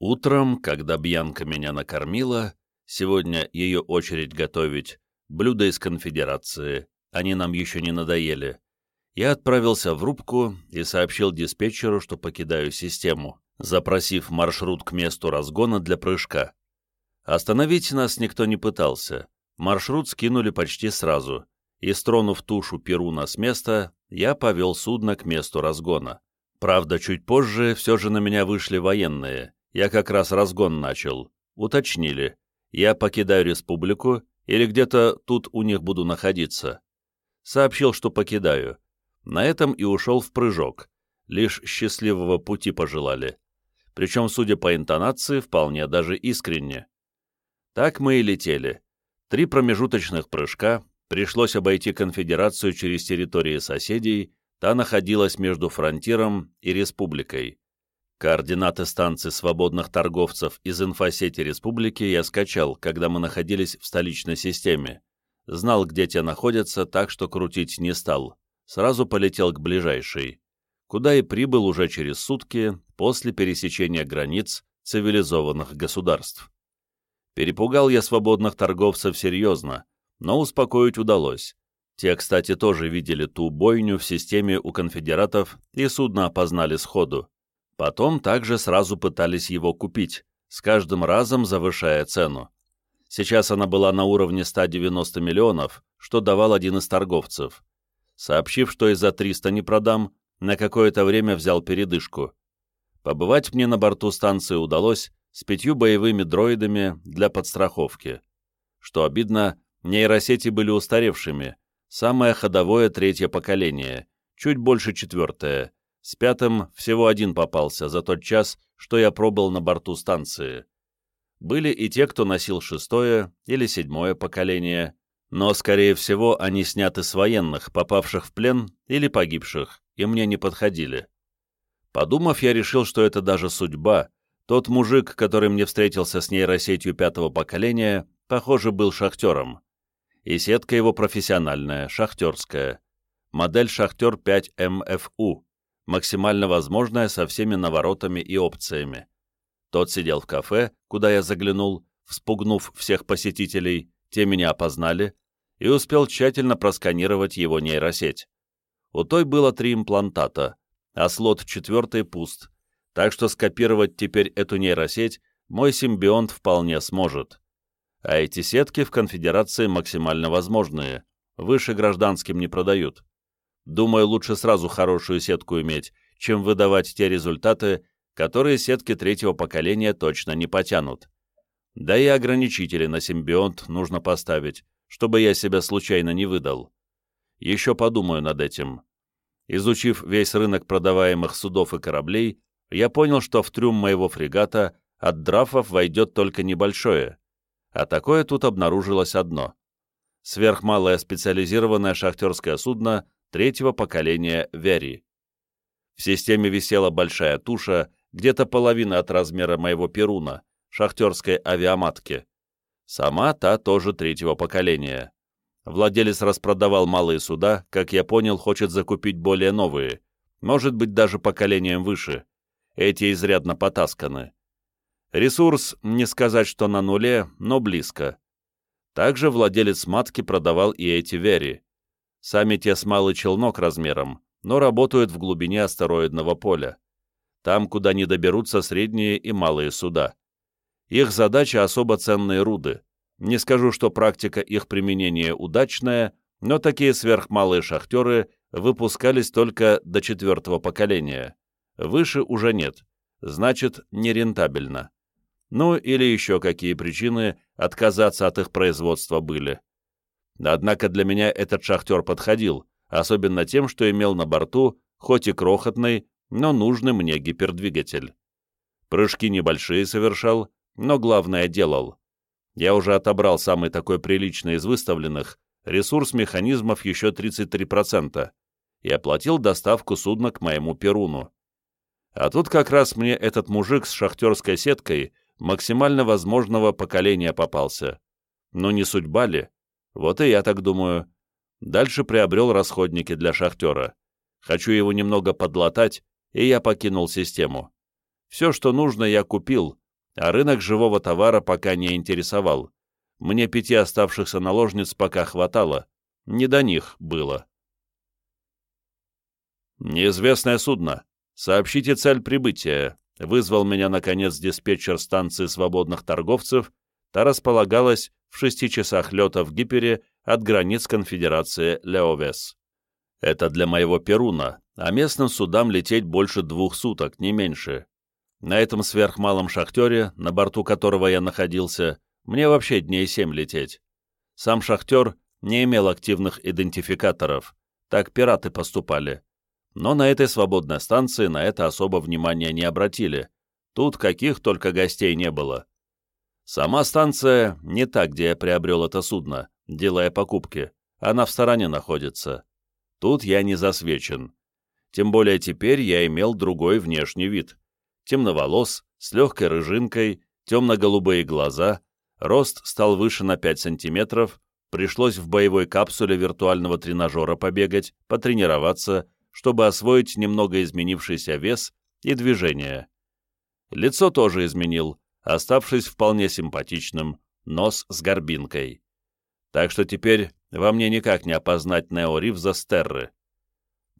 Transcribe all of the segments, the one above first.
Утром, когда Бьянка меня накормила, сегодня ее очередь готовить, блюда из конфедерации, они нам еще не надоели, я отправился в рубку и сообщил диспетчеру, что покидаю систему, запросив маршрут к месту разгона для прыжка. Остановить нас никто не пытался, маршрут скинули почти сразу, и, стронув тушу Перуна с места, я повел судно к месту разгона. Правда, чуть позже все же на меня вышли военные, я как раз разгон начал. Уточнили, я покидаю республику или где-то тут у них буду находиться. Сообщил, что покидаю. На этом и ушел в прыжок. Лишь счастливого пути пожелали. Причем, судя по интонации, вполне даже искренне. Так мы и летели. Три промежуточных прыжка, пришлось обойти конфедерацию через территории соседей, та находилась между фронтиром и республикой. Координаты станций свободных торговцев из инфосети республики я скачал, когда мы находились в столичной системе. Знал, где те находятся, так что крутить не стал. Сразу полетел к ближайшей, куда и прибыл уже через сутки после пересечения границ цивилизованных государств. Перепугал я свободных торговцев серьезно, но успокоить удалось. Те, кстати, тоже видели ту бойню в системе у конфедератов и судно опознали сходу. Потом также сразу пытались его купить, с каждым разом завышая цену. Сейчас она была на уровне 190 миллионов, что давал один из торговцев. Сообщив, что и за 300 не продам, на какое-то время взял передышку. Побывать мне на борту станции удалось с пятью боевыми дроидами для подстраховки. Что обидно, нейросети были устаревшими, самое ходовое третье поколение, чуть больше четвертое, с пятым всего один попался за тот час, что я пробыл на борту станции. Были и те, кто носил шестое или седьмое поколение, но, скорее всего, они сняты с военных, попавших в плен или погибших, и мне не подходили. Подумав, я решил, что это даже судьба. Тот мужик, который мне встретился с нейросетью пятого поколения, похоже, был шахтером. И сетка его профессиональная, шахтерская. Модель «Шахтер 5 МФУ» максимально возможное со всеми наворотами и опциями. Тот сидел в кафе, куда я заглянул, вспугнув всех посетителей, те меня опознали, и успел тщательно просканировать его нейросеть. У той было три имплантата, а слот четвертый пуст, так что скопировать теперь эту нейросеть мой симбионт вполне сможет. А эти сетки в конфедерации максимально возможные, выше гражданским не продают. Думаю, лучше сразу хорошую сетку иметь, чем выдавать те результаты, которые сетки третьего поколения точно не потянут. Да и ограничители на симбионт нужно поставить, чтобы я себя случайно не выдал. Еще подумаю над этим. Изучив весь рынок продаваемых судов и кораблей, я понял, что в трюм моего фрегата от драфов войдет только небольшое, а такое тут обнаружилось одно. Сверхмалое специализированное шахтерское судно третьего поколения Вери. В системе висела большая туша, где-то половина от размера моего Перуна, шахтерской авиаматки. Сама та тоже третьего поколения. Владелец распродавал малые суда, как я понял, хочет закупить более новые, может быть, даже поколением выше. Эти изрядно потасканы. Ресурс, не сказать, что на нуле, но близко. Также владелец матки продавал и эти Вери. Сами те с малый челнок размером, но работают в глубине астероидного поля. Там, куда не доберутся средние и малые суда. Их задача особо ценные руды. Не скажу, что практика их применения удачная, но такие сверхмалые шахтеры выпускались только до четвертого поколения. Выше уже нет, значит, нерентабельно. Ну или еще какие причины отказаться от их производства были. Однако для меня этот шахтер подходил, особенно тем, что имел на борту, хоть и крохотный, но нужный мне гипердвигатель. Прыжки небольшие совершал, но главное делал. Я уже отобрал самый такой приличный из выставленных, ресурс механизмов еще 33%, и оплатил доставку судна к моему Перуну. А тут как раз мне этот мужик с шахтерской сеткой максимально возможного поколения попался. Но не судьба ли? Вот и я так думаю. Дальше приобрел расходники для шахтера. Хочу его немного подлатать, и я покинул систему. Все, что нужно, я купил, а рынок живого товара пока не интересовал. Мне пяти оставшихся наложниц пока хватало, не до них было. «Неизвестное судно. Сообщите цель прибытия», — вызвал меня, наконец, диспетчер станции свободных торговцев, та располагалась в шести часах лета в Гипере от границ конфедерации Леовес. Это для моего Перуна, а местным судам лететь больше двух суток, не меньше. На этом сверхмалом шахтере, на борту которого я находился, мне вообще дней семь лететь. Сам шахтер не имел активных идентификаторов, так пираты поступали. Но на этой свободной станции на это особо внимания не обратили. Тут каких только гостей не было. Сама станция не та, где я приобрел это судно, делая покупки. Она в стороне находится. Тут я не засвечен. Тем более теперь я имел другой внешний вид. Темноволос, с легкой рыжинкой, темно-голубые глаза, рост стал выше на 5 сантиметров, пришлось в боевой капсуле виртуального тренажера побегать, потренироваться, чтобы освоить немного изменившийся вес и движение. Лицо тоже изменил, оставшись вполне симпатичным, нос с горбинкой. Так что теперь во мне никак не опознать Нео Ривза Стерры.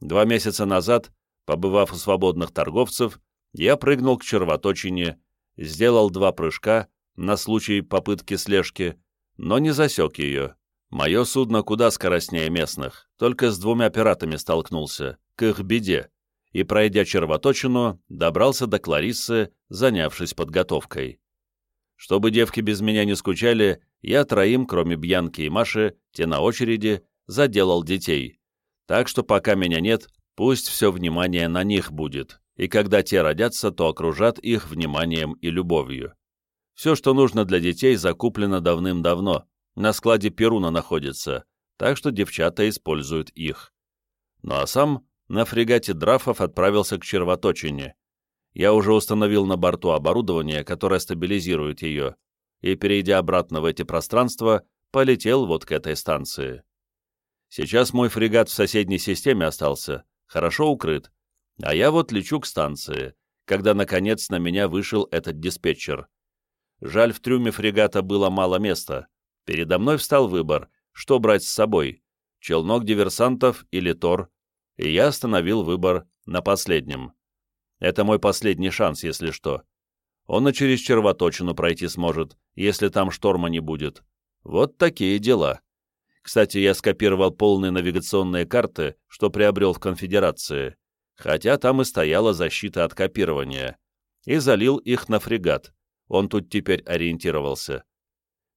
Два месяца назад, побывав у свободных торговцев, я прыгнул к червоточине, сделал два прыжка на случай попытки слежки, но не засек ее. Мое судно куда скоростнее местных, только с двумя пиратами столкнулся, к их беде, и, пройдя червоточину, добрался до Клариссы, занявшись подготовкой. Чтобы девки без меня не скучали, я троим, кроме Бьянки и Маши, те на очереди, заделал детей. Так что пока меня нет, пусть все внимание на них будет, и когда те родятся, то окружат их вниманием и любовью. Все, что нужно для детей, закуплено давным-давно, на складе Перуна находится, так что девчата используют их. Ну а сам на фрегате Драфов отправился к червоточине. Я уже установил на борту оборудование, которое стабилизирует ее, и, перейдя обратно в эти пространства, полетел вот к этой станции. Сейчас мой фрегат в соседней системе остался, хорошо укрыт, а я вот лечу к станции, когда, наконец, на меня вышел этот диспетчер. Жаль, в трюме фрегата было мало места, Передо мной встал выбор, что брать с собой, челнок диверсантов или Тор, и я остановил выбор на последнем. Это мой последний шанс, если что. Он и через червоточину пройти сможет, если там шторма не будет. Вот такие дела. Кстати, я скопировал полные навигационные карты, что приобрел в конфедерации, хотя там и стояла защита от копирования, и залил их на фрегат. Он тут теперь ориентировался.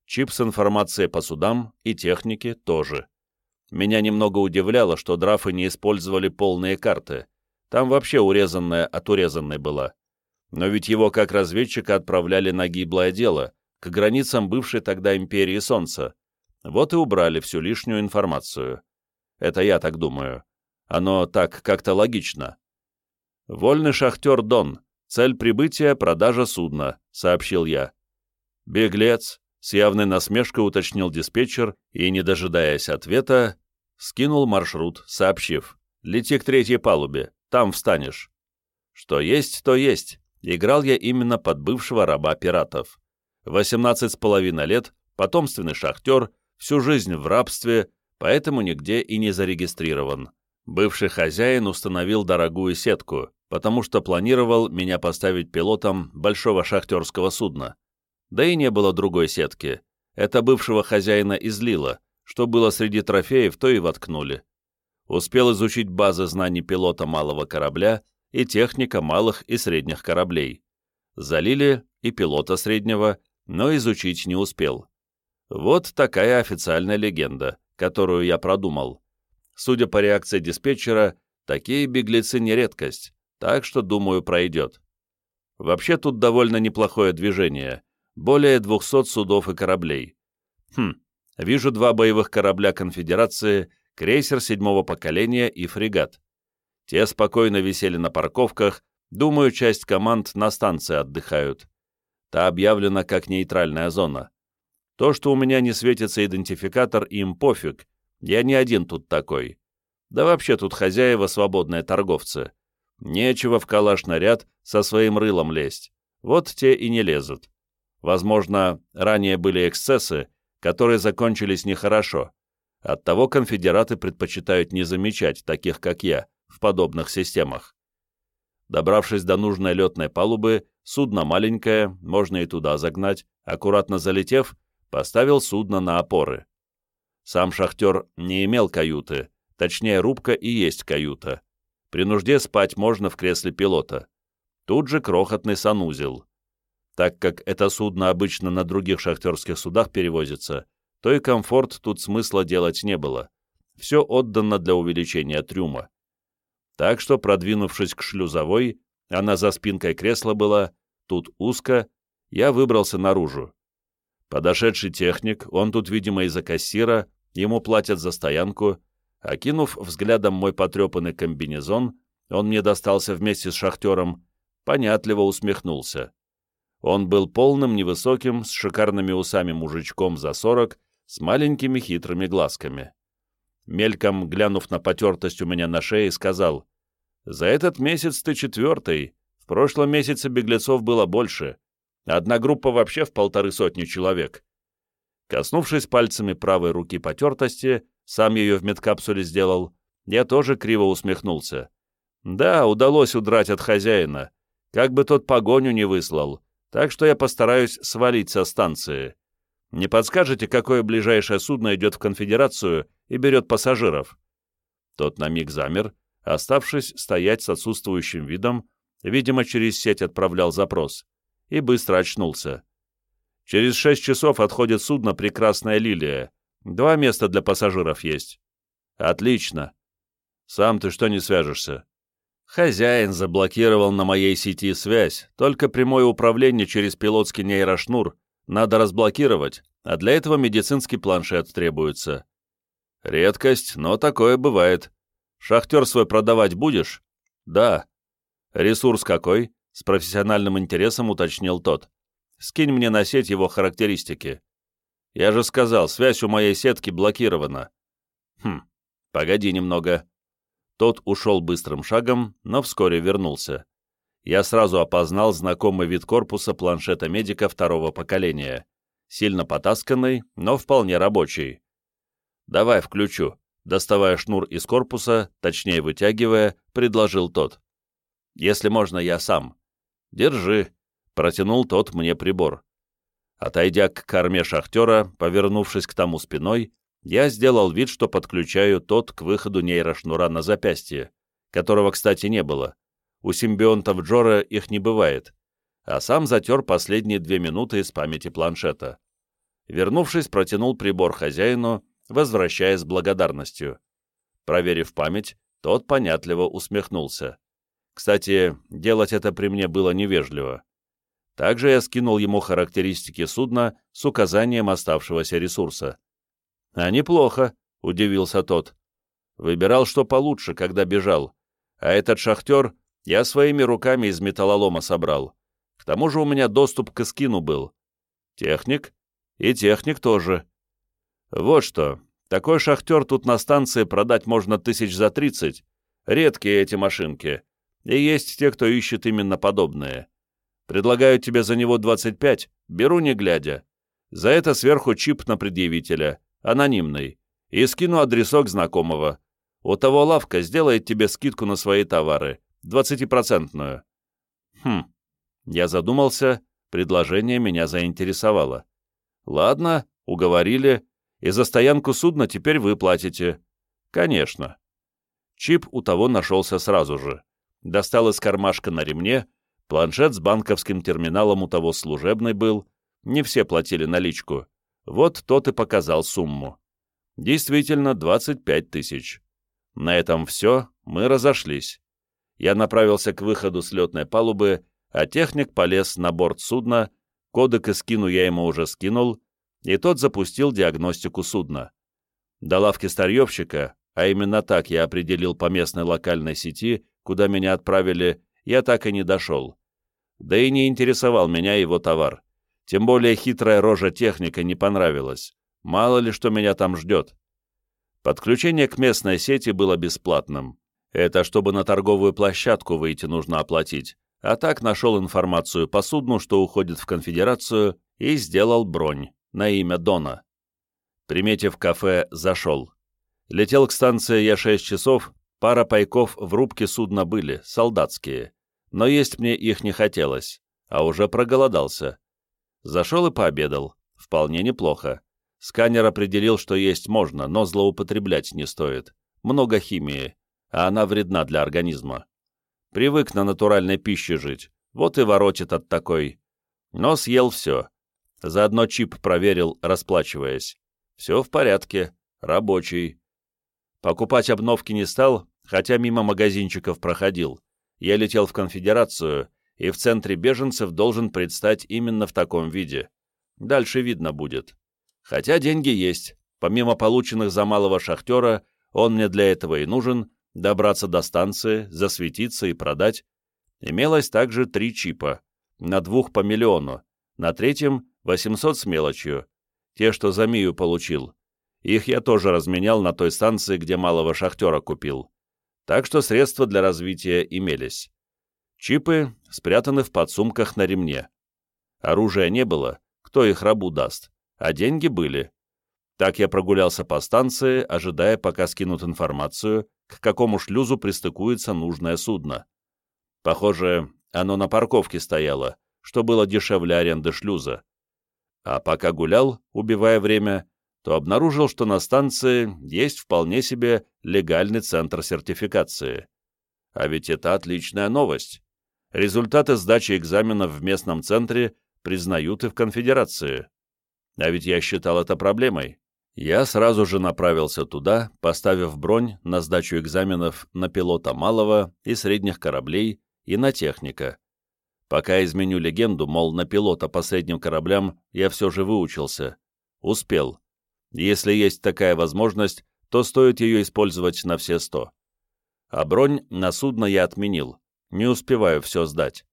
Чип с информацией по судам и технике тоже. Меня немного удивляло, что драфы не использовали полные карты. Там вообще урезанная от урезанной была. Но ведь его как разведчика отправляли на гиблое дело, к границам бывшей тогда империи Солнца. Вот и убрали всю лишнюю информацию. Это я так думаю. Оно так как-то логично. «Вольный шахтер Дон. Цель прибытия — продажа судна», — сообщил я. «Беглец», с явной насмешкой уточнил диспетчер и, не дожидаясь ответа, скинул маршрут, сообщив «Лети к третьей палубе, там встанешь». Что есть, то есть. Играл я именно под бывшего раба пиратов. 18 с половиной лет, потомственный шахтер, всю жизнь в рабстве, поэтому нигде и не зарегистрирован. Бывший хозяин установил дорогую сетку, потому что планировал меня поставить пилотом большого шахтерского судна. Да и не было другой сетки. Это бывшего хозяина излило. Что было среди трофеев, то и воткнули. Успел изучить базы знаний пилота малого корабля и техника малых и средних кораблей. Залили и пилота среднего, но изучить не успел. Вот такая официальная легенда, которую я продумал. Судя по реакции диспетчера, такие беглецы не редкость, так что, думаю, пройдет. Вообще тут довольно неплохое движение более 200 судов и кораблей. Хм, вижу два боевых корабля конфедерации, крейсер седьмого поколения и фрегат. Те спокойно висели на парковках, думаю, часть команд на станции отдыхают. Та объявлена как нейтральная зона. То, что у меня не светится идентификатор, им пофиг, я не один тут такой. Да вообще тут хозяева свободные торговцы. Нечего в калаш наряд со своим рылом лезть. Вот те и не лезут. Возможно, ранее были эксцессы, которые закончились нехорошо. Оттого конфедераты предпочитают не замечать таких, как я, в подобных системах. Добравшись до нужной летной палубы, судно маленькое, можно и туда загнать, аккуратно залетев, поставил судно на опоры. Сам шахтер не имел каюты, точнее рубка и есть каюта. При нужде спать можно в кресле пилота. Тут же крохотный санузел. Так как это судно обычно на других шахтерских судах перевозится, то и комфорт тут смысла делать не было. Все отдано для увеличения трюма. Так что, продвинувшись к шлюзовой, она за спинкой кресла была, тут узко, я выбрался наружу. Подошедший техник, он тут, видимо, из-за кассира, ему платят за стоянку, окинув взглядом мой потрепанный комбинезон, он мне достался вместе с шахтером, понятливо усмехнулся. Он был полным, невысоким, с шикарными усами мужичком за сорок, с маленькими хитрыми глазками. Мельком глянув на потертость у меня на шее, сказал, «За этот месяц ты четвертый, в прошлом месяце беглецов было больше, Одна группа вообще в полторы сотни человек. Коснувшись пальцами правой руки потертости, сам ее в медкапсуле сделал, я тоже криво усмехнулся. Да, удалось удрать от хозяина, как бы тот погоню не выслал, так что я постараюсь свалить со станции. Не подскажете, какое ближайшее судно идет в конфедерацию и берет пассажиров?» Тот на миг замер, оставшись стоять с отсутствующим видом, видимо, через сеть отправлял запрос и быстро очнулся. Через шесть часов отходит судно «Прекрасная лилия». Два места для пассажиров есть. Отлично. Сам ты что не свяжешься? Хозяин заблокировал на моей сети связь, только прямое управление через пилотский нейрошнур надо разблокировать, а для этого медицинский планшет требуется. Редкость, но такое бывает. Шахтер свой продавать будешь? Да. Ресурс какой? С профессиональным интересом уточнил тот. «Скинь мне на сеть его характеристики». «Я же сказал, связь у моей сетки блокирована». «Хм, погоди немного». Тот ушел быстрым шагом, но вскоре вернулся. Я сразу опознал знакомый вид корпуса планшета медика второго поколения. Сильно потасканный, но вполне рабочий. «Давай включу», доставая шнур из корпуса, точнее вытягивая, предложил тот. «Если можно, я сам. «Держи», — протянул тот мне прибор. Отойдя к корме шахтера, повернувшись к тому спиной, я сделал вид, что подключаю тот к выходу нейрошнура на запястье, которого, кстати, не было. У симбионтов Джора их не бывает, а сам затер последние две минуты из памяти планшета. Вернувшись, протянул прибор хозяину, возвращаясь с благодарностью. Проверив память, тот понятливо усмехнулся. Кстати, делать это при мне было невежливо. Также я скинул ему характеристики судна с указанием оставшегося ресурса. «А неплохо», — удивился тот. «Выбирал, что получше, когда бежал. А этот шахтер я своими руками из металлолома собрал. К тому же у меня доступ к скину был. Техник? И техник тоже. Вот что, такой шахтер тут на станции продать можно тысяч за тридцать. Редкие эти машинки. И есть те, кто ищет именно подобное. Предлагаю тебе за него 25, беру не глядя. За это сверху чип на предъявителя, анонимный, и скину адресок знакомого. У того лавка сделает тебе скидку на свои товары, двадцатипроцентную. Хм, я задумался, предложение меня заинтересовало. Ладно, уговорили, и за стоянку судна теперь вы платите. Конечно. Чип у того нашелся сразу же достал из кармашка на ремне, планшет с банковским терминалом у того служебный был, не все платили наличку. Вот тот и показал сумму. Действительно, 25 тысяч. На этом все, мы разошлись. Я направился к выходу с летной палубы, а техник полез на борт судна, кодек и скину я ему уже скинул, и тот запустил диагностику судна. До лавки старьевщика, а именно так я определил по местной локальной сети, куда меня отправили, я так и не дошел. Да и не интересовал меня его товар. Тем более хитрая рожа техника не понравилась. Мало ли что меня там ждет. Подключение к местной сети было бесплатным. Это чтобы на торговую площадку выйти нужно оплатить, а так нашел информацию по судну, что уходит в конфедерацию, и сделал бронь на имя Дона. Приметив кафе, зашел. Летел к станции я 6 часов, пара пайков в рубке судна были, солдатские, но есть мне их не хотелось, а уже проголодался. Зашел и пообедал, вполне неплохо. Сканер определил, что есть можно, но злоупотреблять не стоит. Много химии, а она вредна для организма. Привык на натуральной пище жить, вот и воротит от такой. Но съел все. Заодно чип проверил, расплачиваясь. Все в порядке, рабочий. Покупать обновки не стал, хотя мимо магазинчиков проходил. Я летел в конфедерацию, и в центре беженцев должен предстать именно в таком виде. Дальше видно будет. Хотя деньги есть. Помимо полученных за малого шахтера, он мне для этого и нужен, добраться до станции, засветиться и продать. Имелось также три чипа. На двух по миллиону, на третьем — 800 с мелочью. Те, что за Мию получил. Их я тоже разменял на той станции, где малого шахтера купил. Так что средства для развития имелись. Чипы спрятаны в подсумках на ремне. Оружия не было, кто их рабу даст а деньги были. Так я прогулялся по станции, ожидая, пока скинут информацию, к какому шлюзу пристыкуется нужное судно. Похоже, оно на парковке стояло, что было дешевле аренды шлюза. А пока гулял, убивая время, то обнаружил, что на станции есть вполне себе легальный центр сертификации. А ведь это отличная новость. Результаты сдачи экзаменов в местном центре признают и в конфедерации. А ведь я считал это проблемой. Я сразу же направился туда, поставив бронь на сдачу экзаменов на пилота малого и средних кораблей и на техника. Пока изменю легенду, мол, на пилота по средним кораблям я все же выучился. Успел. Если есть такая возможность, то стоит ее использовать на все сто. А бронь на судно я отменил. Не успеваю все сдать.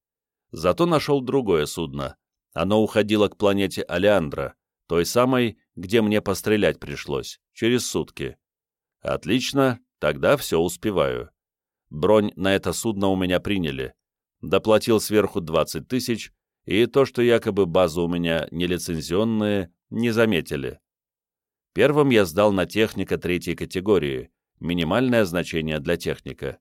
Зато нашел другое судно. Оно уходило к планете Алеандра той самой, где мне пострелять пришлось, через сутки. Отлично, тогда все успеваю. Бронь на это судно у меня приняли. Доплатил сверху 20 тысяч, и то, что якобы базы у меня нелицензионные, не заметили. Первым я сдал на техника третьей категории, минимальное значение для техника.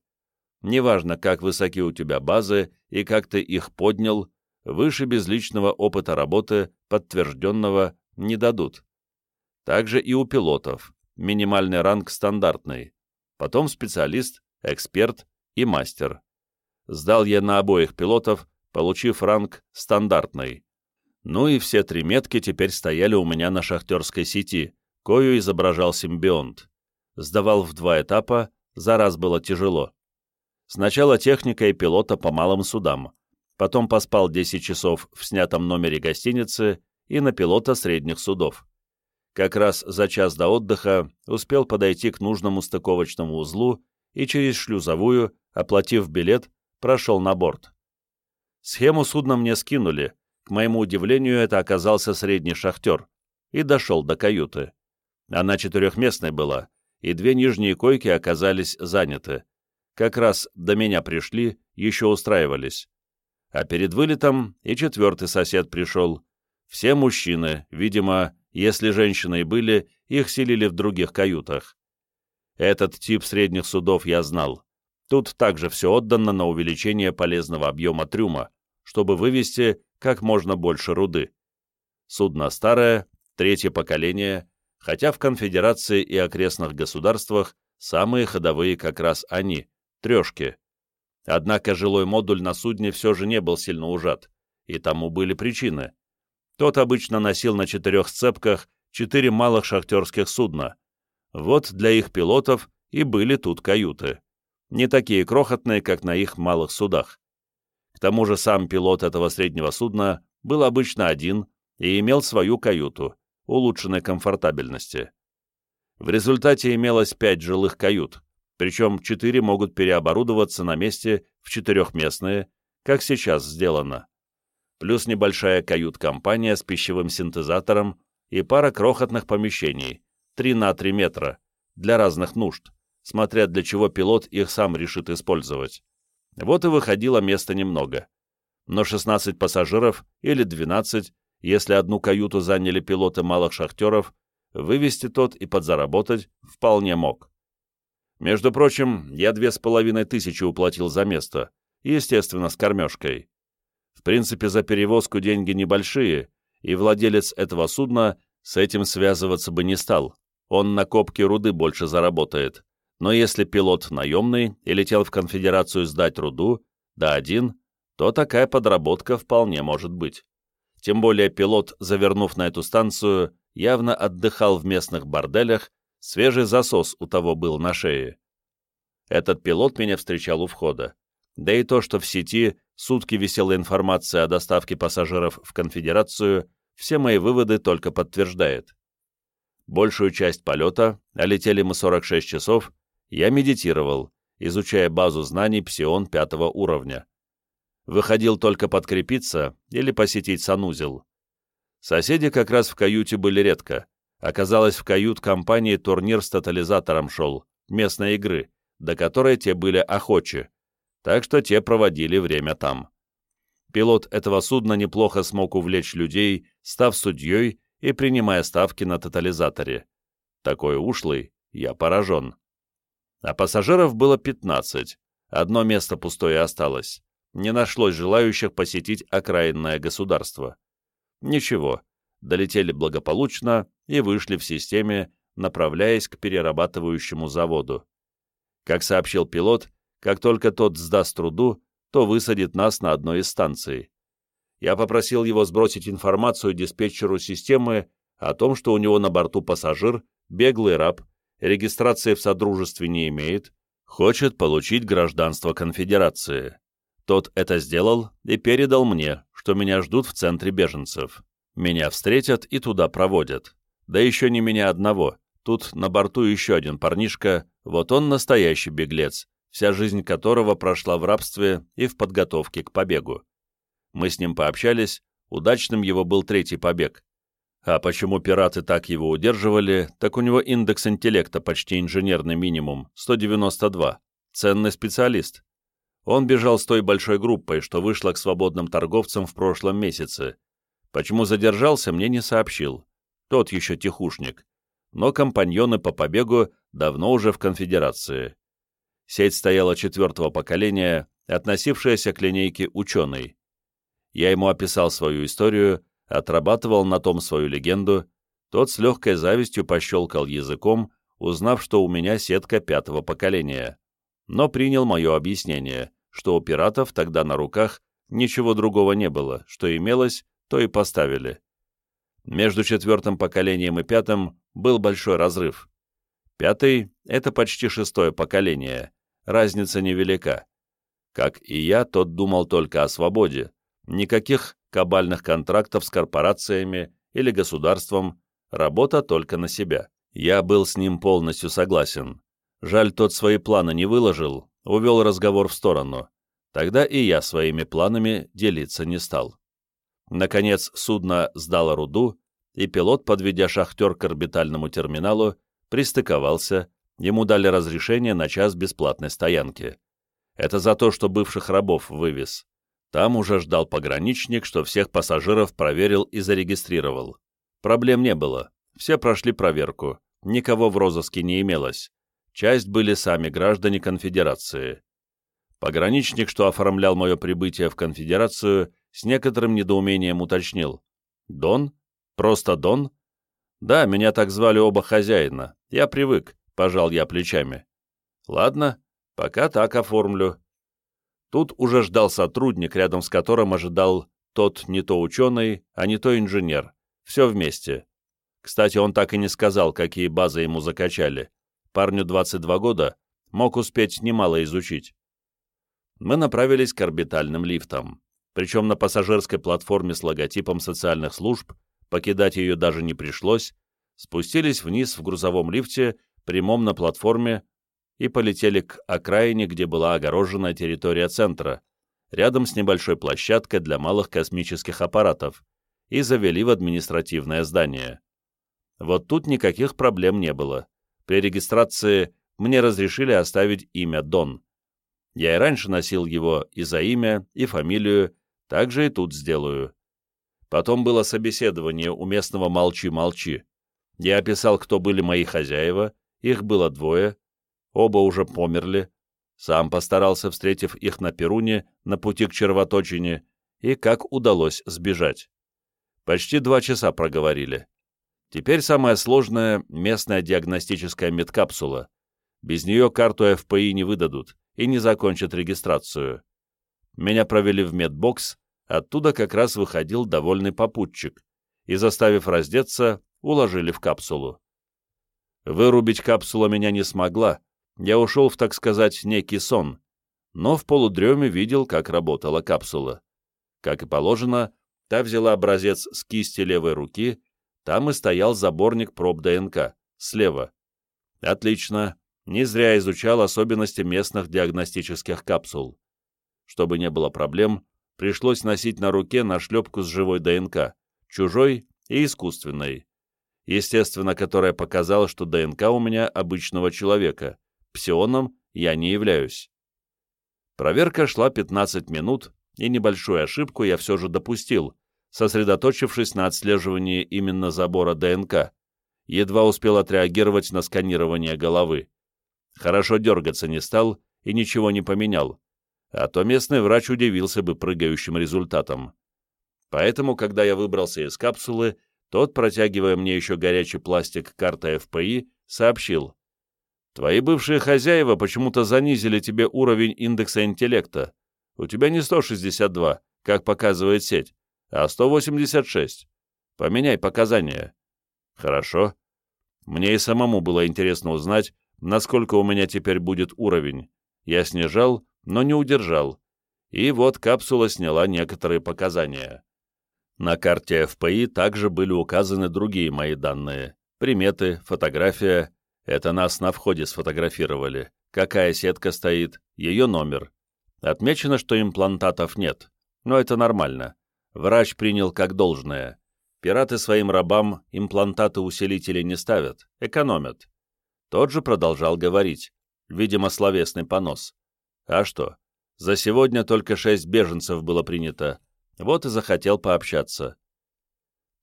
Неважно, как высоки у тебя базы и как ты их поднял, выше безличного опыта работы, подтвержденного не дадут. Также и у пилотов. Минимальный ранг стандартный. Потом специалист, эксперт и мастер. Сдал я на обоих пилотов, получив ранг стандартный. Ну и все три метки теперь стояли у меня на шахтерской сети, кою изображал симбионт. Сдавал в два этапа, за раз было тяжело. Сначала техника и пилота по малым судам, потом поспал 10 часов в снятом номере гостиницы и на пилота средних судов. Как раз за час до отдыха успел подойти к нужному стыковочному узлу и через шлюзовую, оплатив билет, прошел на борт. Схему судна мне скинули, к моему удивлению, это оказался средний шахтер, и дошел до каюты. Она четырехместной была, и две нижние койки оказались заняты. Как раз до меня пришли, еще устраивались. А перед вылетом и четвертый сосед пришел, все мужчины, видимо, если женщины и были, их селили в других каютах. Этот тип средних судов я знал. Тут также все отдано на увеличение полезного объема трюма, чтобы вывести как можно больше руды. Судно старое, третье поколение, хотя в конфедерации и окрестных государствах самые ходовые как раз они, трешки. Однако жилой модуль на судне все же не был сильно ужат, и тому были причины. Тот обычно носил на четырех сцепках четыре малых шахтерских судна. Вот для их пилотов и были тут каюты. Не такие крохотные, как на их малых судах. К тому же сам пилот этого среднего судна был обычно один и имел свою каюту, улучшенной комфортабельности. В результате имелось пять жилых кают, причем четыре могут переоборудоваться на месте в четырехместные, как сейчас сделано плюс небольшая кают-компания с пищевым синтезатором и пара крохотных помещений, 3 на 3 метра, для разных нужд, смотря для чего пилот их сам решит использовать. Вот и выходило места немного, но 16 пассажиров или 12, если одну каюту заняли пилоты малых шахтеров, вывести тот и подзаработать вполне мог. Между прочим, я две с половиной тысячи уплатил за место, естественно, с кормежкой. В принципе, за перевозку деньги небольшие, и владелец этого судна с этим связываться бы не стал. Он на копке руды больше заработает. Но если пилот наемный и летел в конфедерацию сдать руду, да один, то такая подработка вполне может быть. Тем более пилот, завернув на эту станцию, явно отдыхал в местных борделях, свежий засос у того был на шее. Этот пилот меня встречал у входа. Да и то, что в сети сутки висела информация о доставке пассажиров в конфедерацию, все мои выводы только подтверждает. Большую часть полета, а летели мы 46 часов, я медитировал, изучая базу знаний псион пятого уровня. Выходил только подкрепиться или посетить санузел. Соседи как раз в каюте были редко. Оказалось, в кают-компании турнир с тотализатором шел, местной игры, до которой те были охочи, так что те проводили время там. Пилот этого судна неплохо смог увлечь людей, став судьей и принимая ставки на тотализаторе. Такой ушлый, я поражен. А пассажиров было 15, одно место пустое осталось. Не нашлось желающих посетить окраинное государство. Ничего, долетели благополучно и вышли в системе, направляясь к перерабатывающему заводу. Как сообщил пилот, как только тот сдаст труду, то высадит нас на одной из станций. Я попросил его сбросить информацию диспетчеру системы о том, что у него на борту пассажир, беглый раб, регистрации в Содружестве не имеет, хочет получить гражданство конфедерации. Тот это сделал и передал мне, что меня ждут в центре беженцев. Меня встретят и туда проводят. Да еще не меня одного. Тут на борту еще один парнишка, вот он настоящий беглец, вся жизнь которого прошла в рабстве и в подготовке к побегу. Мы с ним пообщались, удачным его был третий побег. А почему пираты так его удерживали, так у него индекс интеллекта почти инженерный минимум, 192. Ценный специалист. Он бежал с той большой группой, что вышла к свободным торговцам в прошлом месяце. Почему задержался, мне не сообщил. Тот еще тихушник. Но компаньоны по побегу давно уже в конфедерации. Сеть стояла четвертого поколения, относившаяся к линейке «Ученый». Я ему описал свою историю, отрабатывал на том свою легенду, тот с легкой завистью пощелкал языком, узнав, что у меня сетка пятого поколения. Но принял мое объяснение, что у пиратов тогда на руках ничего другого не было, что имелось, то и поставили. Между четвертым поколением и пятым был большой разрыв. Пятый — это почти шестое поколение, разница невелика. Как и я, тот думал только о свободе. Никаких кабальных контрактов с корпорациями или государством, работа только на себя. Я был с ним полностью согласен. Жаль, тот свои планы не выложил, увел разговор в сторону. Тогда и я своими планами делиться не стал. Наконец судно сдало руду, и пилот, подведя шахтер к орбитальному терминалу, пристыковался ему дали разрешение на час бесплатной стоянки. Это за то, что бывших рабов вывез. Там уже ждал пограничник, что всех пассажиров проверил и зарегистрировал. Проблем не было, все прошли проверку, никого в розыске не имелось. Часть были сами граждане конфедерации. Пограничник, что оформлял мое прибытие в конфедерацию, с некоторым недоумением уточнил. «Дон? Просто Дон?» «Да, меня так звали оба хозяина. Я привык пожал я плечами. Ладно, пока так оформлю. Тут уже ждал сотрудник, рядом с которым ожидал тот не то ученый, а не то инженер. Все вместе. Кстати, он так и не сказал, какие базы ему закачали. Парню 22 года, мог успеть немало изучить. Мы направились к орбитальным лифтам. Причем на пассажирской платформе с логотипом социальных служб, покидать ее даже не пришлось, спустились вниз в грузовом лифте прямом на платформе и полетели к окраине, где была огорожена территория центра, рядом с небольшой площадкой для малых космических аппаратов, и завели в административное здание. Вот тут никаких проблем не было. При регистрации мне разрешили оставить имя Дон. Я и раньше носил его и за имя, и фамилию, Так же и тут сделаю. Потом было собеседование у местного «молчи-молчи». Я описал, кто были мои хозяева, их было двое, оба уже померли, сам постарался, встретив их на Перуне, на пути к червоточине, и как удалось сбежать. Почти два часа проговорили. Теперь самое сложное — местная диагностическая медкапсула. Без нее карту ФПИ не выдадут и не закончат регистрацию. Меня провели в медбокс, оттуда как раз выходил довольный попутчик, и, заставив раздеться, уложили в капсулу. Вырубить капсула меня не смогла, я ушел в, так сказать, некий сон, но в полудреме видел, как работала капсула. Как и положено, та взяла образец с кисти левой руки, там и стоял заборник проб ДНК, слева. Отлично, не зря изучал особенности местных диагностических капсул. Чтобы не было проблем, пришлось носить на руке нашлепку с живой ДНК, чужой и искусственной. Естественно, которая показала, что ДНК у меня обычного человека, псионом я не являюсь. Проверка шла 15 минут, и небольшую ошибку я все же допустил, сосредоточившись на отслеживании именно забора ДНК. Едва успел отреагировать на сканирование головы. Хорошо дергаться не стал и ничего не поменял, а то местный врач удивился бы прыгающим результатом. Поэтому, когда я выбрался из капсулы, тот, протягивая мне еще горячий пластик карты ФПИ, сообщил. «Твои бывшие хозяева почему-то занизили тебе уровень индекса интеллекта. У тебя не 162, как показывает сеть, а 186. Поменяй показания». «Хорошо. Мне и самому было интересно узнать, насколько у меня теперь будет уровень. Я снижал, но не удержал. И вот капсула сняла некоторые показания. На карте ФПИ также были указаны другие мои данные. Приметы, фотография. Это нас на входе сфотографировали. Какая сетка стоит, ее номер. Отмечено, что имплантатов нет. Но это нормально. Врач принял как должное. Пираты своим рабам имплантаты-усилители не ставят, экономят. Тот же продолжал говорить, видимо, словесный понос. А что? За сегодня только шесть беженцев было принято. Вот и захотел пообщаться.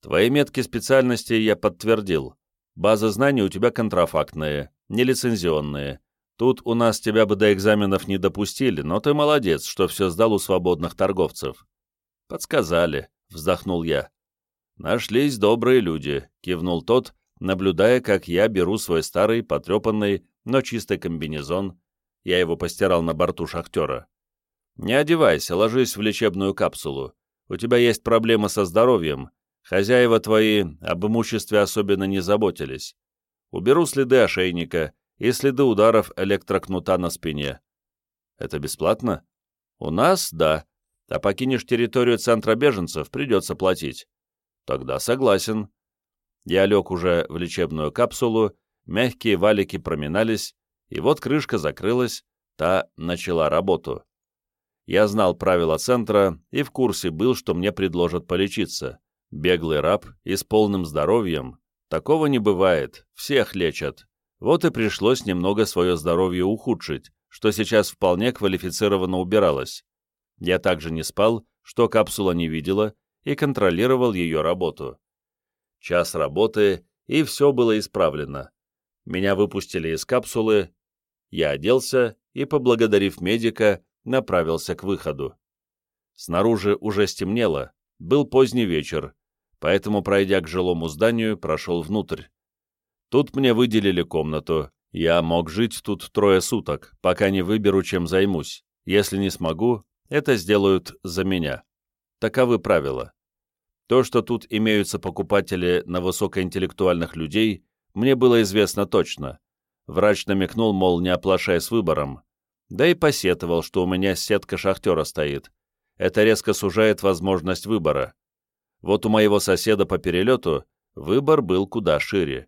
Твои метки специальности я подтвердил. Базы знаний у тебя контрафактные, нелицензионные. Тут у нас тебя бы до экзаменов не допустили, но ты молодец, что все сдал у свободных торговцев. Подсказали, вздохнул я. Нашлись добрые люди, кивнул тот, наблюдая, как я беру свой старый, потрепанный, но чистый комбинезон, я его постирал на борту шахтера. «Не одевайся, ложись в лечебную капсулу. У тебя есть проблемы со здоровьем. Хозяева твои об имуществе особенно не заботились. Уберу следы ошейника и следы ударов электрокнута на спине». «Это бесплатно?» «У нас — да. А покинешь территорию центра беженцев, придется платить». «Тогда согласен», я лег уже в лечебную капсулу, мягкие валики проминались, и вот крышка закрылась, та начала работу. Я знал правила центра и в курсе был, что мне предложат полечиться. Беглый раб и с полным здоровьем. Такого не бывает, всех лечат. Вот и пришлось немного свое здоровье ухудшить, что сейчас вполне квалифицированно убиралось. Я также не спал, что капсула не видела, и контролировал ее работу. Час работы, и все было исправлено. Меня выпустили из капсулы, я оделся и, поблагодарив медика, направился к выходу. Снаружи уже стемнело, был поздний вечер, поэтому, пройдя к жилому зданию, прошел внутрь. Тут мне выделили комнату, я мог жить тут трое суток, пока не выберу, чем займусь. Если не смогу, это сделают за меня. Таковы правила. То, что тут имеются покупатели на высокоинтеллектуальных людей, мне было известно точно. Врач намекнул, мол, не оплошай с выбором. Да и посетовал, что у меня сетка шахтера стоит. Это резко сужает возможность выбора. Вот у моего соседа по перелету выбор был куда шире.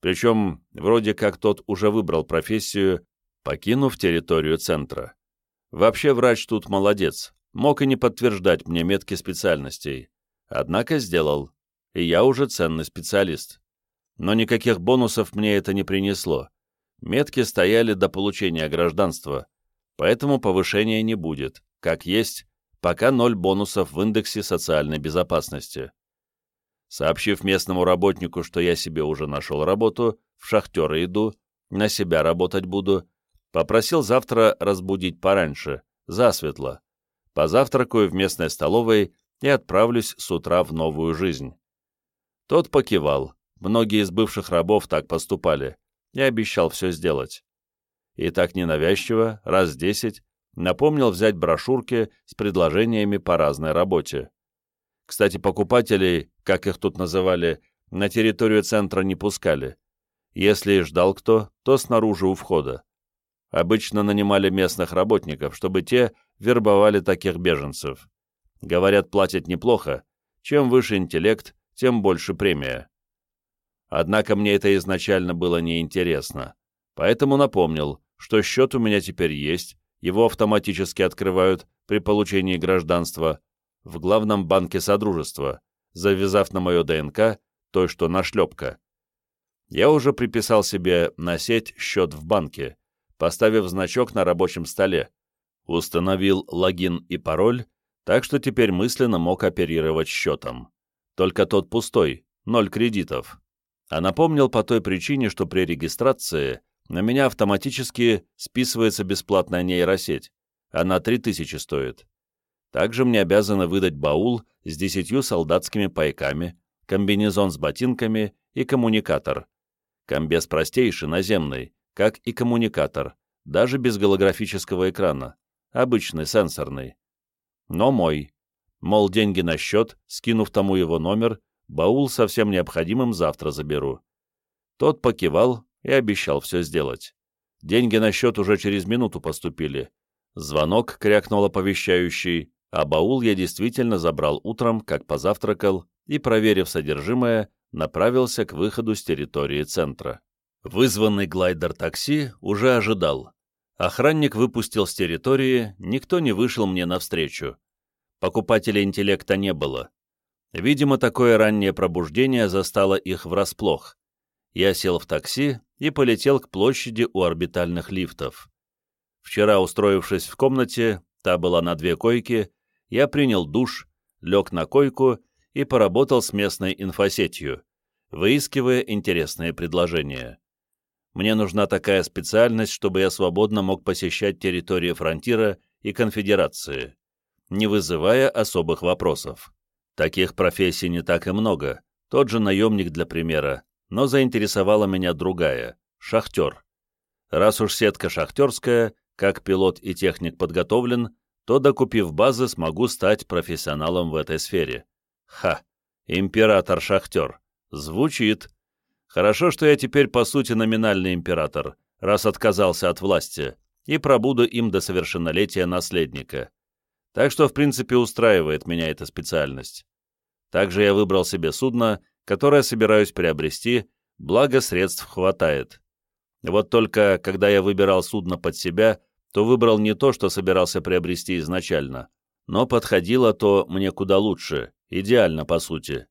Причем, вроде как тот уже выбрал профессию, покинув территорию центра. Вообще врач тут молодец, мог и не подтверждать мне метки специальностей. Однако сделал, и я уже ценный специалист. Но никаких бонусов мне это не принесло. Метки стояли до получения гражданства, поэтому повышения не будет, как есть, пока ноль бонусов в индексе социальной безопасности. Сообщив местному работнику, что я себе уже нашел работу, в шахтеры иду, на себя работать буду, попросил завтра разбудить пораньше, засветло. Позавтракаю в местной столовой и отправлюсь с утра в новую жизнь. Тот покивал. Многие из бывших рабов так поступали. Я обещал все сделать. И так ненавязчиво, раз десять, напомнил взять брошюрки с предложениями по разной работе. Кстати, покупателей, как их тут называли, на территорию центра не пускали. Если и ждал кто, то снаружи у входа. Обычно нанимали местных работников, чтобы те вербовали таких беженцев. Говорят, платят неплохо. Чем выше интеллект, тем больше премия. Однако мне это изначально было неинтересно. Поэтому напомнил, что счет у меня теперь есть, его автоматически открывают при получении гражданства в главном банке Содружества, завязав на мое ДНК той, что нашлепка. Я уже приписал себе на сеть счет в банке, поставив значок на рабочем столе, установил логин и пароль, так что теперь мысленно мог оперировать счетом. Только тот пустой, ноль кредитов. А напомнил по той причине, что при регистрации на меня автоматически списывается бесплатная нейросеть. Она 3000 стоит. Также мне обязаны выдать баул с десятью солдатскими пайками, комбинезон с ботинками и коммуникатор. Комбез простейший, наземный, как и коммуникатор, даже без голографического экрана, обычный, сенсорный. Но мой. Мол, деньги на счет, скинув тому его номер, баул со всем необходимым завтра заберу. Тот покивал и обещал все сделать. Деньги на счет уже через минуту поступили. Звонок крякнул оповещающий, а баул я действительно забрал утром, как позавтракал, и, проверив содержимое, направился к выходу с территории центра. Вызванный глайдер такси уже ожидал. Охранник выпустил с территории, никто не вышел мне навстречу. Покупателя интеллекта не было. Видимо, такое раннее пробуждение застало их врасплох. Я сел в такси и полетел к площади у орбитальных лифтов. Вчера, устроившись в комнате, та была на две койки, я принял душ, лег на койку и поработал с местной инфосетью, выискивая интересные предложения. Мне нужна такая специальность, чтобы я свободно мог посещать территории фронтира и конфедерации, не вызывая особых вопросов. Таких профессий не так и много, тот же наемник для примера, но заинтересовала меня другая — шахтер. Раз уж сетка шахтерская, как пилот и техник подготовлен, то, докупив базы, смогу стать профессионалом в этой сфере. Ха! Император-шахтер. Звучит. Хорошо, что я теперь, по сути, номинальный император, раз отказался от власти, и пробуду им до совершеннолетия наследника. Так что, в принципе, устраивает меня эта специальность. Также я выбрал себе судно, которое собираюсь приобрести, благо средств хватает. Вот только, когда я выбирал судно под себя, то выбрал не то, что собирался приобрести изначально, но подходило то мне куда лучше, идеально по сути.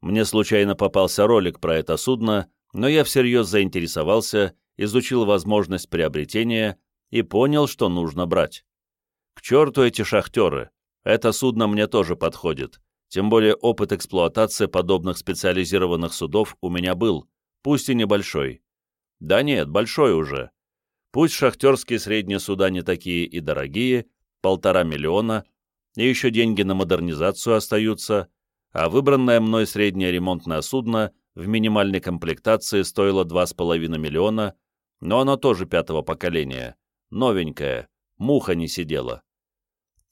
Мне случайно попался ролик про это судно, но я всерьез заинтересовался, изучил возможность приобретения и понял, что нужно брать. К черту эти шахтеры, это судно мне тоже подходит, тем более опыт эксплуатации подобных специализированных судов у меня был, пусть и небольшой. Да нет, большой уже. Пусть шахтерские средние суда не такие и дорогие, полтора миллиона, и еще деньги на модернизацию остаются, а выбранное мной среднее ремонтное судно в минимальной комплектации стоило 2,5 миллиона, но оно тоже пятого поколения, новенькое, муха не сидела.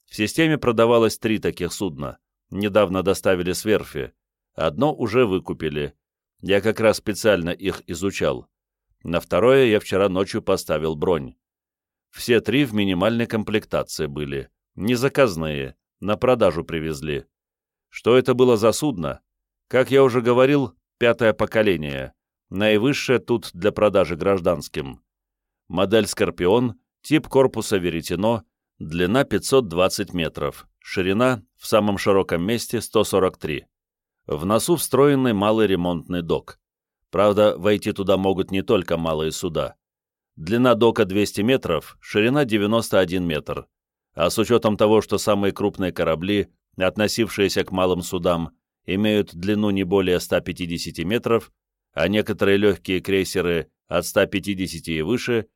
В системе продавалось три таких судна, недавно доставили с верфи, одно уже выкупили, я как раз специально их изучал. На второе я вчера ночью поставил бронь. Все три в минимальной комплектации были, не заказные, на продажу привезли. Что это было за судно? Как я уже говорил, пятое поколение, наивысшее тут для продажи гражданским. Модель «Скорпион», тип корпуса «Веретено», длина 520 метров, ширина в самом широком месте 143. В носу встроенный малый ремонтный док. Правда, войти туда могут не только малые суда. Длина дока 200 метров, ширина 91 метр. а с учетом того, что самые крупные корабли, относившиеся к малым судам, имеют длину не более 150 метров, а некоторые легкие крейсеры от 150 и выше,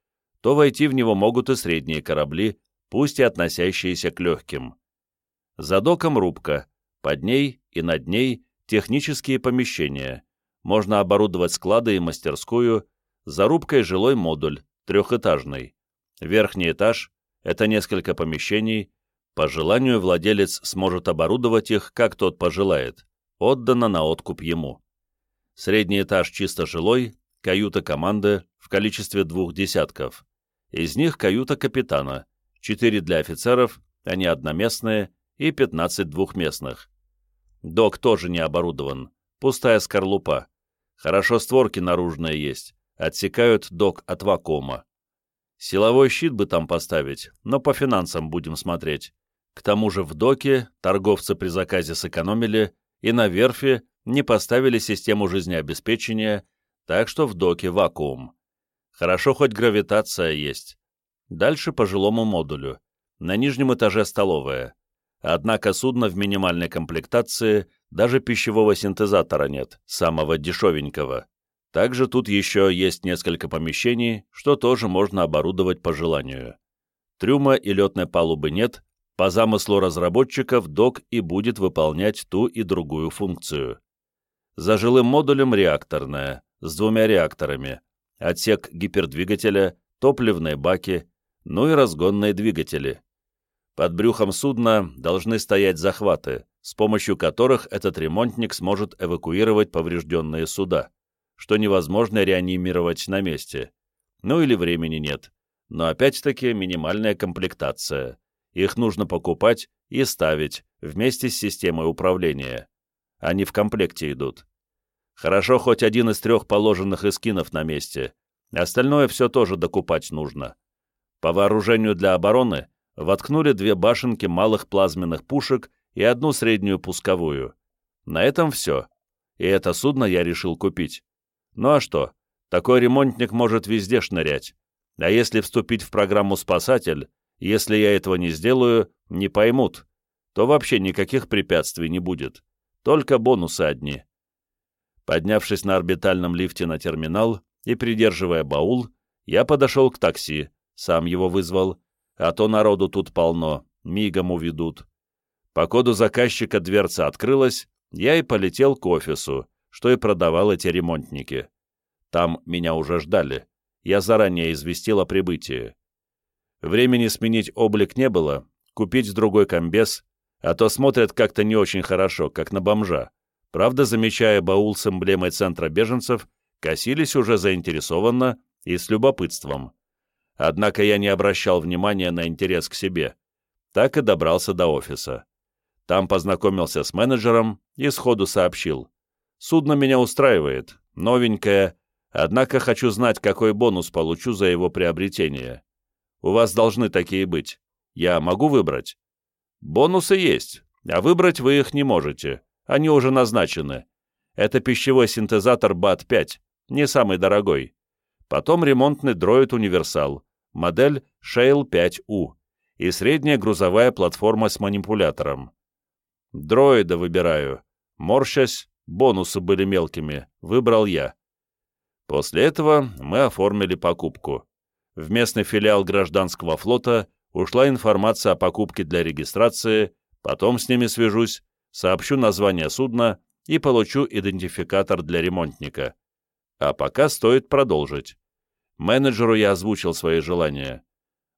то войти в него могут и средние корабли, пусть и относящиеся к легким. За доком рубка, под ней и над ней технические помещения. Можно оборудовать склады и мастерскую, за рубкой жилой модуль, трехэтажный. Верхний этаж — это несколько помещений, по желанию владелец сможет оборудовать их, как тот пожелает, отдано на откуп ему. Средний этаж чисто жилой, каюта команды в количестве двух десятков. Из них каюта капитана, четыре для офицеров, они одноместные, и 15 двухместных. Док тоже не оборудован, пустая скорлупа. Хорошо створки наружные есть, отсекают док от вакуума. Силовой щит бы там поставить, но по финансам будем смотреть. К тому же в доке торговцы при заказе сэкономили и на верфи не поставили систему жизнеобеспечения, так что в доке вакуум. Хорошо хоть гравитация есть. Дальше по жилому модулю. На нижнем этаже столовая. Однако судно в минимальной комплектации, даже пищевого синтезатора нет, самого дешевенького. Также тут еще есть несколько помещений, что тоже можно оборудовать по желанию. Трюма и летной палубы нет, по замыслу разработчиков док и будет выполнять ту и другую функцию. За жилым модулем реакторная, с двумя реакторами, отсек гипердвигателя, топливные баки, ну и разгонные двигатели. Под брюхом судна должны стоять захваты, с помощью которых этот ремонтник сможет эвакуировать поврежденные суда, что невозможно реанимировать на месте. Ну или времени нет. Но опять-таки минимальная комплектация. Их нужно покупать и ставить вместе с системой управления. Они в комплекте идут. Хорошо, хоть один из трех положенных эскинов на месте. Остальное все тоже докупать нужно. По вооружению для обороны воткнули две башенки малых плазменных пушек и одну среднюю пусковую. На этом все. И это судно я решил купить. Ну а что? Такой ремонтник может везде шнырять. А если вступить в программу «Спасатель», если я этого не сделаю, не поймут, то вообще никаких препятствий не будет. Только бонусы одни. Поднявшись на орбитальном лифте на терминал и придерживая баул, я подошел к такси, сам его вызвал, а то народу тут полно, мигом уведут. По коду заказчика дверца открылась, я и полетел к офису, что и продавал эти ремонтники. Там меня уже ждали. Я заранее известил о прибытии. Времени сменить облик не было, купить другой комбез, а то смотрят как-то не очень хорошо, как на бомжа. Правда, замечая баул с эмблемой центра беженцев, косились уже заинтересованно и с любопытством. Однако я не обращал внимания на интерес к себе. Так и добрался до офиса. Там познакомился с менеджером и сходу сообщил. «Судно меня устраивает, новенькое, однако хочу знать, какой бонус получу за его приобретение. У вас должны такие быть. Я могу выбрать?» «Бонусы есть, а выбрать вы их не можете. Они уже назначены. Это пищевой синтезатор BAT-5, не самый дорогой. Потом ремонтный дроид-универсал, модель Shale 5U и средняя грузовая платформа с манипулятором. Дроида выбираю. Морщась, бонусы были мелкими, выбрал я. После этого мы оформили покупку. В местный филиал гражданского флота ушла информация о покупке для регистрации, потом с ними свяжусь, сообщу название судна и получу идентификатор для ремонтника. А пока стоит продолжить. Менеджеру я озвучил свои желания.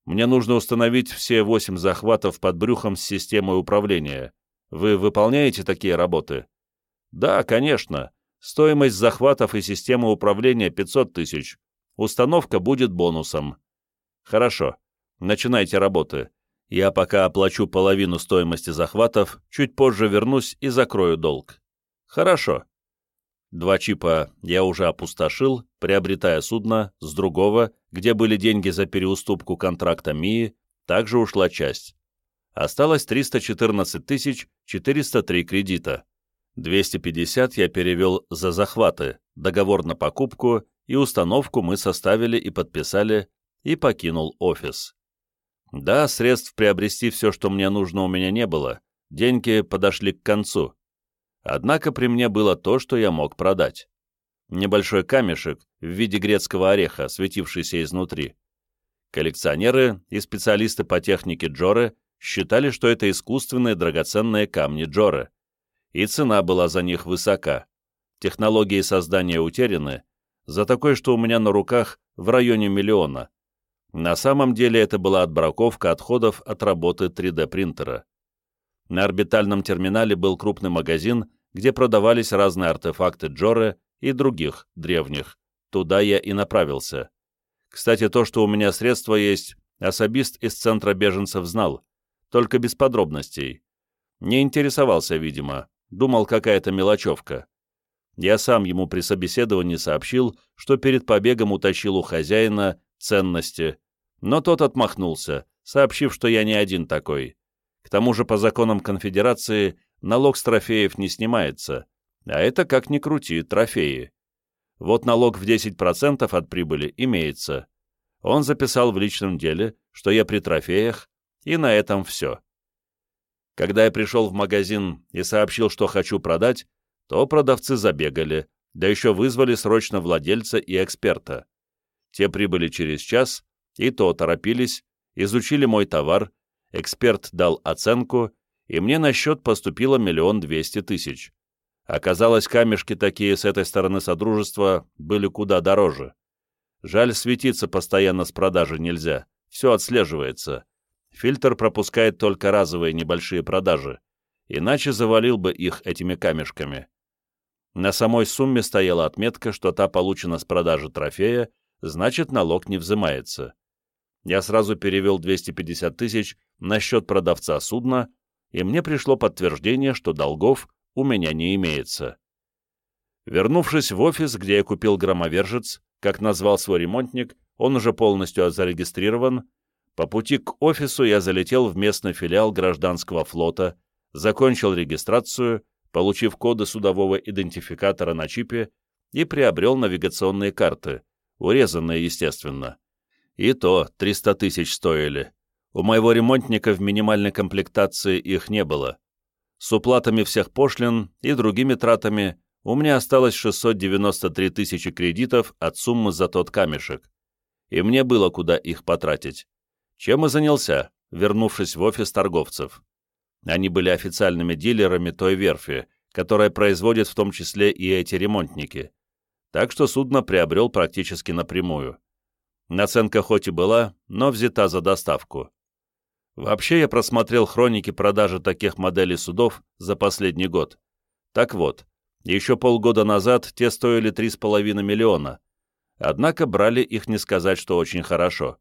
Мне нужно установить все восемь захватов под брюхом с системой управления. Вы выполняете такие работы? Да, конечно. Стоимость захватов и системы управления 500 тысяч. Установка будет бонусом. Хорошо. Начинайте работы. Я пока оплачу половину стоимости захватов, чуть позже вернусь и закрою долг. Хорошо. Два чипа я уже опустошил, приобретая судно, с другого, где были деньги за переуступку контракта МИИ, также ушла часть. Осталось 314 403 кредита. 250 я перевел за захваты, договор на покупку и установку мы составили и подписали, и покинул офис. Да, средств приобрести все, что мне нужно, у меня не было, деньги подошли к концу. Однако при мне было то, что я мог продать. Небольшой камешек в виде грецкого ореха, светившийся изнутри. Коллекционеры и специалисты по технике Джоры считали, что это искусственные драгоценные камни Джоры, и цена была за них высока. Технологии создания утеряны, за такое, что у меня на руках в районе миллиона. На самом деле это была отбраковка отходов от работы 3D-принтера. На орбитальном терминале был крупный магазин, где продавались разные артефакты Джоры и других, древних. Туда я и направился. Кстати, то, что у меня средства есть, особист из центра беженцев знал, только без подробностей. Не интересовался, видимо, думал, какая-то мелочевка. Я сам ему при собеседовании сообщил, что перед побегом утащил у хозяина ценности, но тот отмахнулся, сообщив, что я не один такой. К тому же по законам конфедерации налог с трофеев не снимается, а это, как ни крути, трофеи. Вот налог в 10% от прибыли имеется. Он записал в личном деле, что я при трофеях, и на этом все. Когда я пришел в магазин и сообщил, что хочу продать, то продавцы забегали, да еще вызвали срочно владельца и эксперта. Те прибыли через час, и то торопились, изучили мой товар, эксперт дал оценку, и мне на счет поступило миллион двести тысяч. Оказалось, камешки такие с этой стороны Содружества были куда дороже. Жаль, светиться постоянно с продажи нельзя, все отслеживается. Фильтр пропускает только разовые небольшие продажи, иначе завалил бы их этими камешками. На самой сумме стояла отметка, что та получена с продажи трофея, значит налог не взимается. Я сразу перевел 250 тысяч на счет продавца судна, и мне пришло подтверждение, что долгов у меня не имеется. Вернувшись в офис, где я купил громовержец, как назвал свой ремонтник, он уже полностью зарегистрирован, по пути к офису я залетел в местный филиал гражданского флота, закончил регистрацию, получив коды судового идентификатора на чипе и приобрел навигационные карты, урезанные, естественно. И то 300 тысяч стоили. У моего ремонтника в минимальной комплектации их не было. С уплатами всех пошлин и другими тратами у меня осталось 693 тысячи кредитов от суммы за тот камешек. И мне было куда их потратить. Чем и занялся, вернувшись в офис торговцев. Они были официальными дилерами той верфи, которая производит в том числе и эти ремонтники. Так что судно приобрел практически напрямую. Наценка хоть и была, но взята за доставку. Вообще я просмотрел хроники продажи таких моделей судов за последний год. Так вот, еще полгода назад те стоили 3,5 миллиона, однако брали их не сказать, что очень хорошо.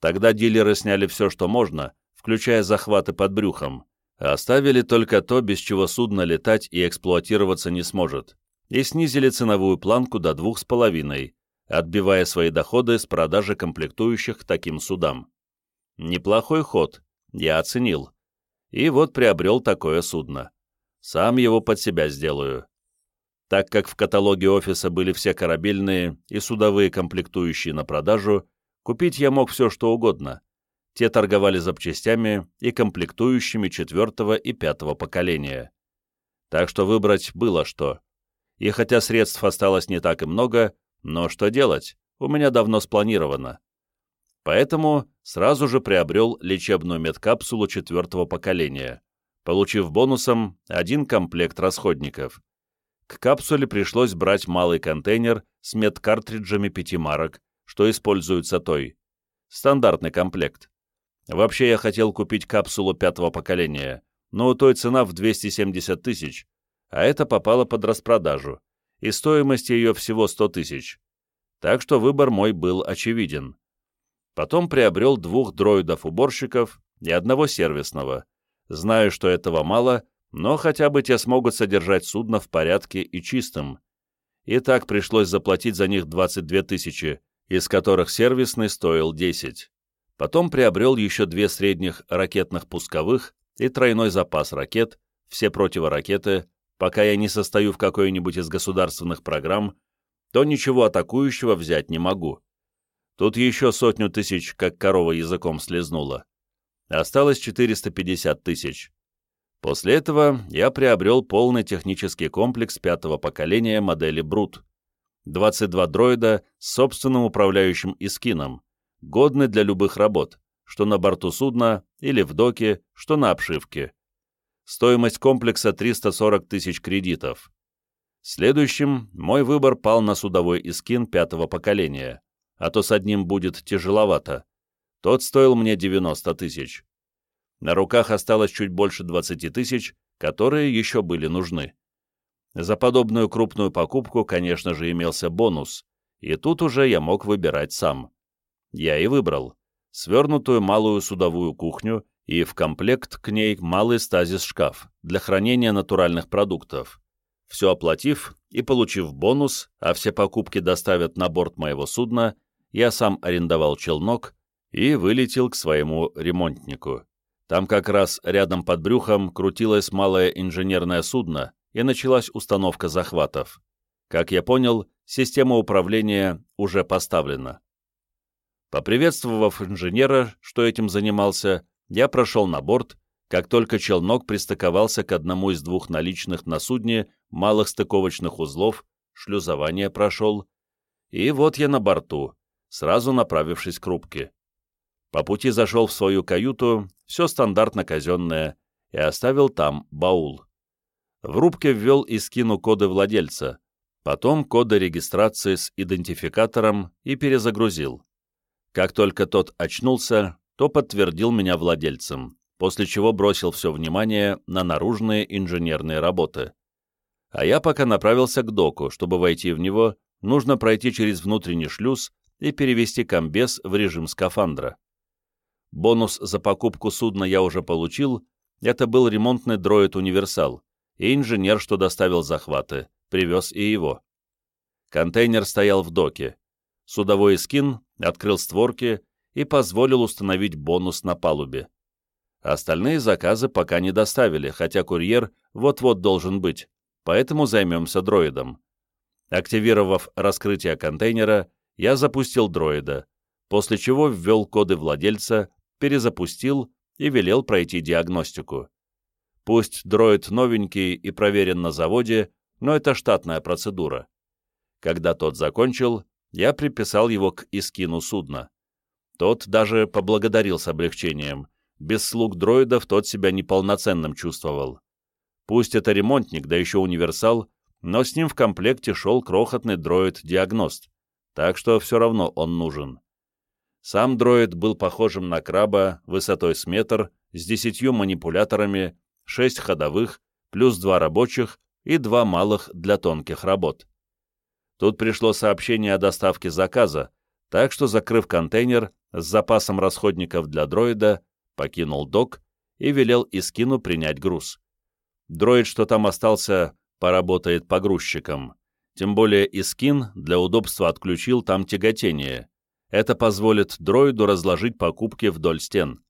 Тогда дилеры сняли все, что можно, включая захваты под брюхом, а оставили только то, без чего судно летать и эксплуатироваться не сможет, и снизили ценовую планку до 2,5, отбивая свои доходы с продажи комплектующих к таким судам. Неплохой ход, я оценил. И вот приобрел такое судно. Сам его под себя сделаю. Так как в каталоге офиса были все корабельные и судовые комплектующие на продажу, купить я мог все что угодно. Те торговали запчастями и комплектующими четвертого и пятого поколения. Так что выбрать было что. И хотя средств осталось не так и много, но что делать, у меня давно спланировано. Поэтому сразу же приобрел лечебную медкапсулу четвертого поколения, получив бонусом один комплект расходников. К капсуле пришлось брать малый контейнер с медкартриджами пяти марок, что используется той. Стандартный комплект. Вообще я хотел купить капсулу пятого поколения, но у той цена в 270 тысяч, а это попало под распродажу, и стоимость ее всего 100 тысяч. Так что выбор мой был очевиден. Потом приобрел двух дроидов-уборщиков и одного сервисного. Знаю, что этого мало, но хотя бы те смогут содержать судно в порядке и чистом. И так пришлось заплатить за них 22 тысячи, из которых сервисный стоил 10. Потом приобрел еще две средних ракетных пусковых и тройной запас ракет, все противоракеты, пока я не состою в какой-нибудь из государственных программ, то ничего атакующего взять не могу. Тут еще сотню тысяч, как корова языком слезнула. Осталось 450 тысяч. После этого я приобрел полный технический комплекс пятого поколения модели Брут. 22 дроида с собственным управляющим искином, годны для любых работ, что на борту судна или в доке, что на обшивке. Стоимость комплекса 340 тысяч кредитов. Следующим мой выбор пал на судовой искин пятого поколения, а то с одним будет тяжеловато. Тот стоил мне 90 тысяч. На руках осталось чуть больше 20 тысяч, которые еще были нужны. За подобную крупную покупку, конечно же, имелся бонус, и тут уже я мог выбирать сам. Я и выбрал. Свернутую малую судовую кухню и в комплект к ней малый стазис-шкаф для хранения натуральных продуктов. Все оплатив и получив бонус, а все покупки доставят на борт моего судна, я сам арендовал челнок и вылетел к своему ремонтнику. Там как раз рядом под брюхом крутилось малое инженерное судно, и началась установка захватов. Как я понял, система управления уже поставлена. Поприветствовав инженера, что этим занимался, я прошел на борт, как только челнок пристыковался к одному из двух наличных на судне малых стыковочных узлов, шлюзование прошел, и вот я на борту, сразу направившись к рубке. По пути зашел в свою каюту, все стандартно казенное, и оставил там баул. В рубке ввел и скину коды владельца, потом коды регистрации с идентификатором и перезагрузил. Как только тот очнулся, то подтвердил меня владельцем, после чего бросил все внимание на наружные инженерные работы. А я пока направился к доку, чтобы войти в него, нужно пройти через внутренний шлюз и перевести комбез в режим скафандра. Бонус за покупку судна я уже получил, это был ремонтный дроид-универсал, и инженер, что доставил захваты, привез и его. Контейнер стоял в доке. Судовой скин открыл створки и позволил установить бонус на палубе. Остальные заказы пока не доставили, хотя курьер вот-вот должен быть, поэтому займемся дроидом. Активировав раскрытие контейнера, я запустил дроида, после чего ввел коды владельца перезапустил и велел пройти диагностику. Пусть дроид новенький и проверен на заводе, но это штатная процедура. Когда тот закончил, я приписал его к искину судна. Тот даже поблагодарил с облегчением. Без слуг дроидов тот себя неполноценным чувствовал. Пусть это ремонтник, да еще универсал, но с ним в комплекте шел крохотный дроид-диагност, так что все равно он нужен. Сам дроид был похожим на краба высотой с метр, с десятью манипуляторами, шесть ходовых, плюс два рабочих и два малых для тонких работ. Тут пришло сообщение о доставке заказа, так что, закрыв контейнер с запасом расходников для дроида, покинул док и велел Искину принять груз. Дроид, что там остался, поработает погрузчиком. Тем более Искин для удобства отключил там тяготение, это позволит дроиду разложить покупки вдоль стен.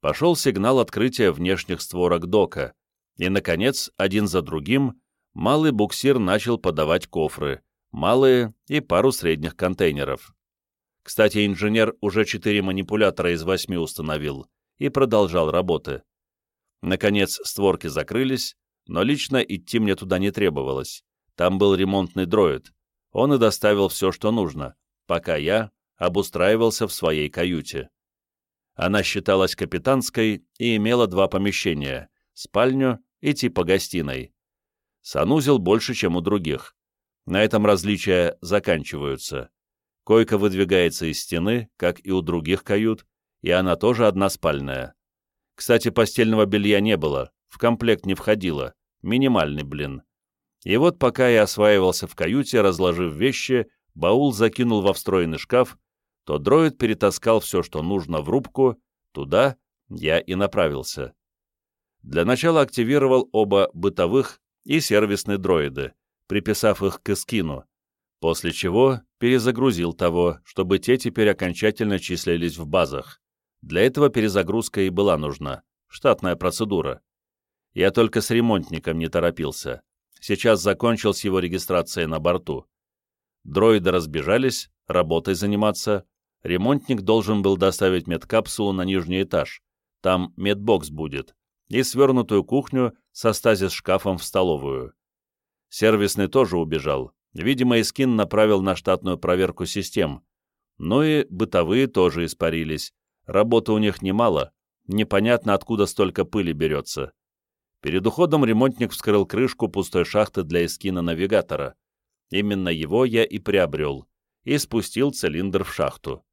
Пошел сигнал открытия внешних створок дока, и, наконец, один за другим, малый буксир начал подавать кофры, малые и пару средних контейнеров. Кстати, инженер уже четыре манипулятора из восьми установил и продолжал работы. Наконец, створки закрылись, но лично идти мне туда не требовалось. Там был ремонтный дроид. Он и доставил все, что нужно, пока я обустраивался в своей каюте. Она считалась капитанской и имела два помещения — спальню и типа гостиной. Санузел больше, чем у других. На этом различия заканчиваются. Койка выдвигается из стены, как и у других кают, и она тоже односпальная. Кстати, постельного белья не было, в комплект не входило, минимальный, блин. И вот пока я осваивался в каюте, разложив вещи, баул закинул во встроенный шкаф, то дроид перетаскал все, что нужно, в рубку, туда я и направился. Для начала активировал оба бытовых и сервисные дроиды, приписав их к эскину, после чего перезагрузил того, чтобы те теперь окончательно числились в базах. Для этого перезагрузка и была нужна, штатная процедура. Я только с ремонтником не торопился. Сейчас закончил с его регистрацией на борту. Дроиды разбежались, работой заниматься, ремонтник должен был доставить медкапсулу на нижний этаж, там медбокс будет, и свернутую кухню со стазис-шкафом в столовую. Сервисный тоже убежал, видимо, Искин направил на штатную проверку систем, ну и бытовые тоже испарились, работы у них немало, непонятно откуда столько пыли берется. Перед уходом ремонтник вскрыл крышку пустой шахты для эскина навигатора. Именно его я и приобрел, и спустил цилиндр в шахту.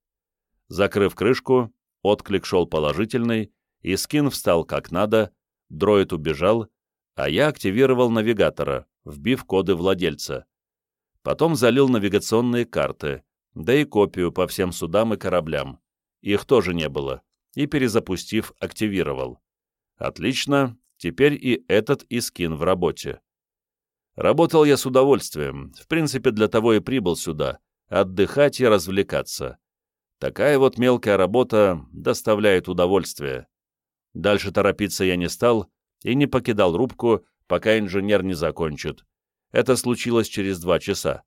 Закрыв крышку, отклик шел положительный, и скин встал как надо, дроид убежал, а я активировал навигатора, вбив коды владельца. Потом залил навигационные карты, да и копию по всем судам и кораблям. Их тоже не было, и, перезапустив, активировал. Отлично, теперь и этот искин в работе. Работал я с удовольствием, в принципе, для того и прибыл сюда, отдыхать и развлекаться. Такая вот мелкая работа доставляет удовольствие. Дальше торопиться я не стал и не покидал рубку, пока инженер не закончит. Это случилось через два часа.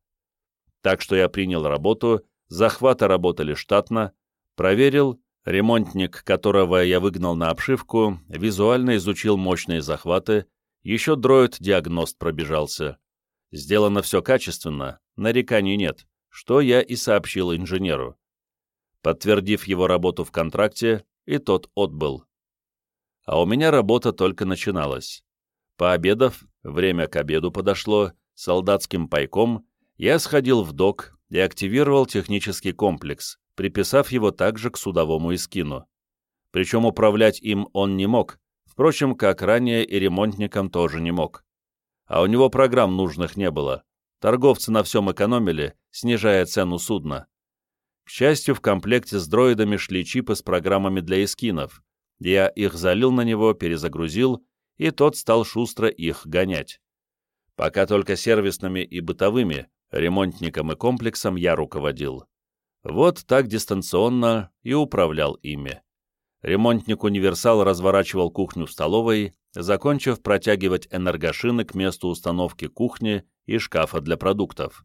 Так что я принял работу, захваты работали штатно, проверил, ремонтник, которого я выгнал на обшивку, визуально изучил мощные захваты, еще дроид-диагност пробежался. Сделано все качественно, нареканий нет, что я и сообщил инженеру. Подтвердив его работу в контракте, и тот отбыл а у меня работа только начиналась. Пообедав, время к обеду подошло, солдатским пайком, я сходил в док и активировал технический комплекс, приписав его также к судовому эскину. Причем управлять им он не мог, впрочем, как ранее и ремонтникам тоже не мог. А у него программ нужных не было. Торговцы на всем экономили, снижая цену судна. К счастью, в комплекте с дроидами шли чипы с программами для эскинов, я их залил на него, перезагрузил, и тот стал шустро их гонять. Пока только сервисными и бытовыми, ремонтником и комплексом я руководил. Вот так дистанционно и управлял ими. Ремонтник-универсал разворачивал кухню в столовой, закончив протягивать энергошины к месту установки кухни и шкафа для продуктов.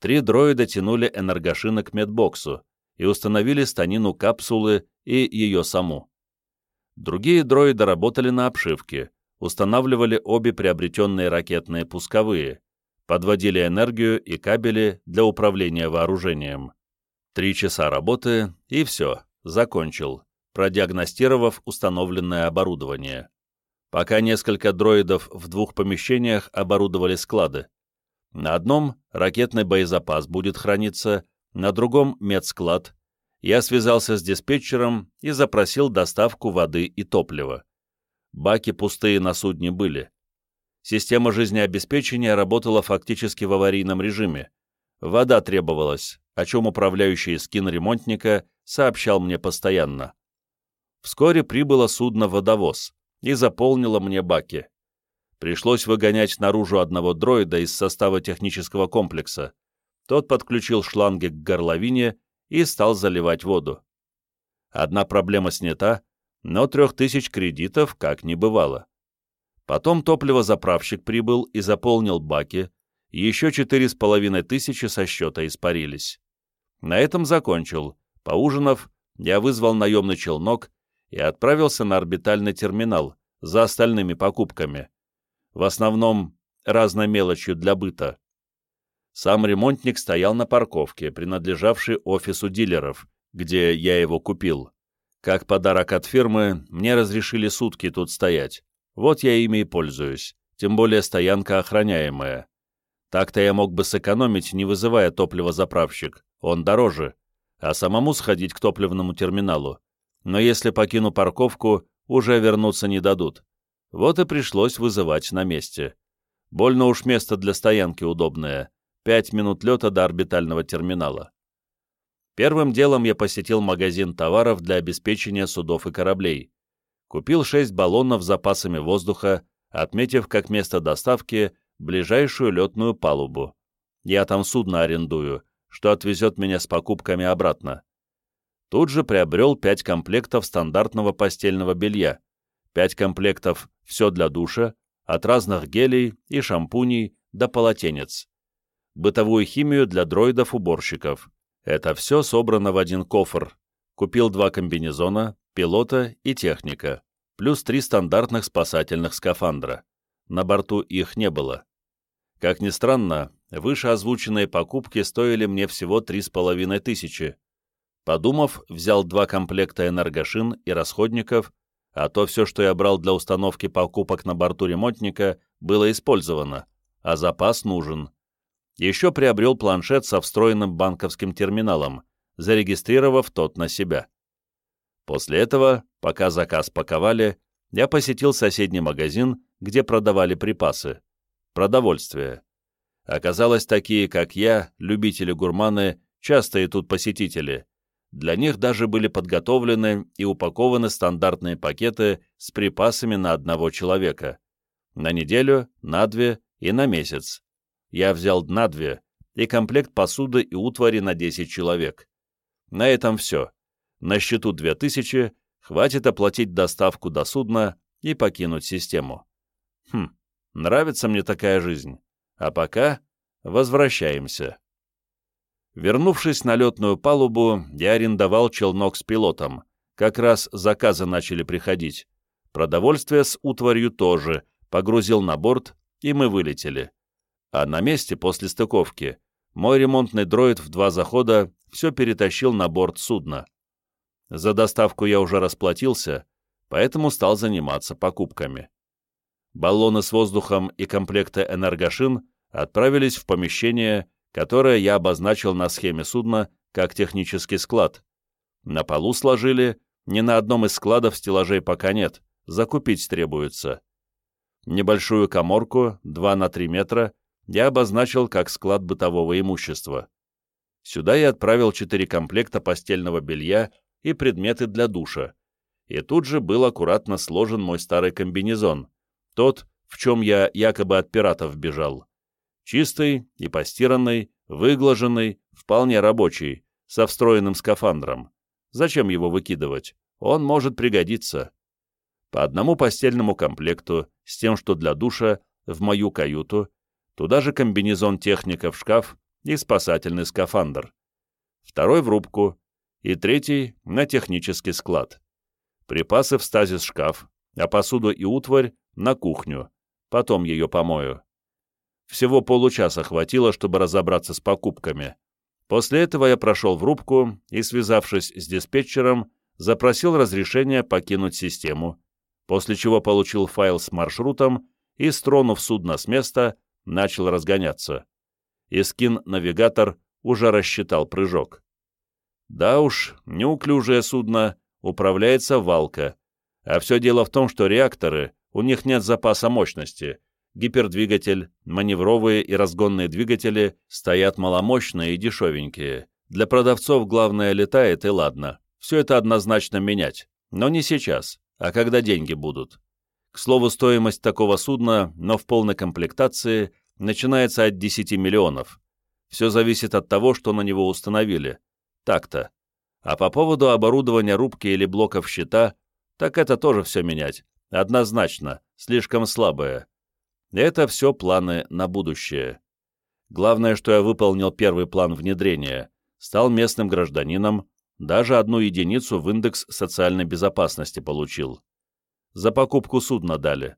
Три дроида тянули энергошины к медбоксу и установили станину капсулы и ее саму. Другие дроиды работали на обшивке, устанавливали обе приобретенные ракетные пусковые, подводили энергию и кабели для управления вооружением. Три часа работы, и все, закончил, продиагностировав установленное оборудование. Пока несколько дроидов в двух помещениях оборудовали склады. На одном ракетный боезапас будет храниться, на другом медсклад, я связался с диспетчером и запросил доставку воды и топлива. Баки пустые на судне были. Система жизнеобеспечения работала фактически в аварийном режиме. Вода требовалась, о чем управляющий скин ремонтника сообщал мне постоянно. Вскоре прибыло судно «Водовоз» и заполнило мне баки. Пришлось выгонять наружу одного дроида из состава технического комплекса. Тот подключил шланги к горловине и стал заливать воду. Одна проблема снята, но трех тысяч кредитов как не бывало. Потом топливозаправщик прибыл и заполнил баки, еще четыре с половиной тысячи со счета испарились. На этом закончил. Поужинав, я вызвал наемный челнок и отправился на орбитальный терминал за остальными покупками. В основном разной мелочью для быта. Сам ремонтник стоял на парковке, принадлежавшей офису дилеров, где я его купил. Как подарок от фирмы, мне разрешили сутки тут стоять. Вот я ими и пользуюсь, тем более стоянка охраняемая. Так-то я мог бы сэкономить, не вызывая топливозаправщик, он дороже, а самому сходить к топливному терминалу. Но если покину парковку, уже вернуться не дадут. Вот и пришлось вызывать на месте. Больно уж место для стоянки удобное. Пять минут лета до орбитального терминала. Первым делом я посетил магазин товаров для обеспечения судов и кораблей. Купил шесть баллонов с запасами воздуха, отметив как место доставки ближайшую летную палубу. Я там судно арендую, что отвезет меня с покупками обратно. Тут же приобрел пять комплектов стандартного постельного белья, пять комплектов «все для душа», от разных гелей и шампуней до полотенец бытовую химию для дроидов-уборщиков, Это все собрано в один кофр. Купил два комбинезона, пилота и техника, плюс три стандартных спасательных скафандра. На борту их не было. Как ни странно, вышеозвученные покупки стоили мне всего три с половиной тысячи. Подумав, взял два комплекта энергошин и расходников, а то все, что я брал для установки покупок на борту ремонтника, было использовано, а запас нужен. Еще приобрел планшет со встроенным банковским терминалом, зарегистрировав тот на себя. После этого, пока заказ паковали, я посетил соседний магазин, где продавали припасы. Продовольствие. Оказалось, такие, как я, любители-гурманы, частые тут посетители. Для них даже были подготовлены и упакованы стандартные пакеты с припасами на одного человека. На неделю, на две и на месяц. Я взял на две и комплект посуды и утвари на 10 человек. На этом все. На счету 2000, хватит оплатить доставку до судна и покинуть систему. Хм, Нравится мне такая жизнь. А пока возвращаемся. Вернувшись на летную палубу, я арендовал челнок с пилотом. Как раз заказы начали приходить. Продовольствие с утварью тоже, погрузил на борт, и мы вылетели. А на месте после стыковки мой ремонтный дроид в два захода все перетащил на борт судна. За доставку я уже расплатился, поэтому стал заниматься покупками баллоны с воздухом и комплекты энергошин отправились в помещение, которое я обозначил на схеме судна как технический склад. На полу сложили, ни на одном из складов стеллажей пока нет, закупить требуется. Небольшую коморку, 2 на 3 метра, я обозначил как склад бытового имущества. Сюда я отправил четыре комплекта постельного белья и предметы для душа. И тут же был аккуратно сложен мой старый комбинезон, тот, в чем я якобы от пиратов бежал. Чистый и постиранный, выглаженный, вполне рабочий, со встроенным скафандром. Зачем его выкидывать? Он может пригодиться. По одному постельному комплекту, с тем, что для душа, в мою каюту, туда же комбинезон техника в шкаф и спасательный скафандр. Второй в рубку, и третий на технический склад. Припасы в стазис шкаф, а посуду и утварь на кухню, потом ее помою. Всего получаса хватило, чтобы разобраться с покупками. После этого я прошел в рубку и, связавшись с диспетчером, запросил разрешение покинуть систему, после чего получил файл с маршрутом и, стронув судно с места, начал разгоняться. Искин-навигатор уже рассчитал прыжок. Да уж, неуклюжее судно, управляется валка, а все дело в том, что реакторы у них нет запаса мощности. Гипердвигатель, маневровые и разгонные двигатели стоят маломощные и дешевенькие. Для продавцов главное летает и ладно. Все это однозначно менять. Но не сейчас, а когда деньги будут. К слову, стоимость такого судна, но в полной комплектации, начинается от 10 миллионов. Все зависит от того, что на него установили. Так-то. А по поводу оборудования рубки или блоков щита, так это тоже все менять. Однозначно, слишком слабое. Это все планы на будущее. Главное, что я выполнил первый план внедрения, стал местным гражданином, даже одну единицу в индекс социальной безопасности получил. За покупку судна дали.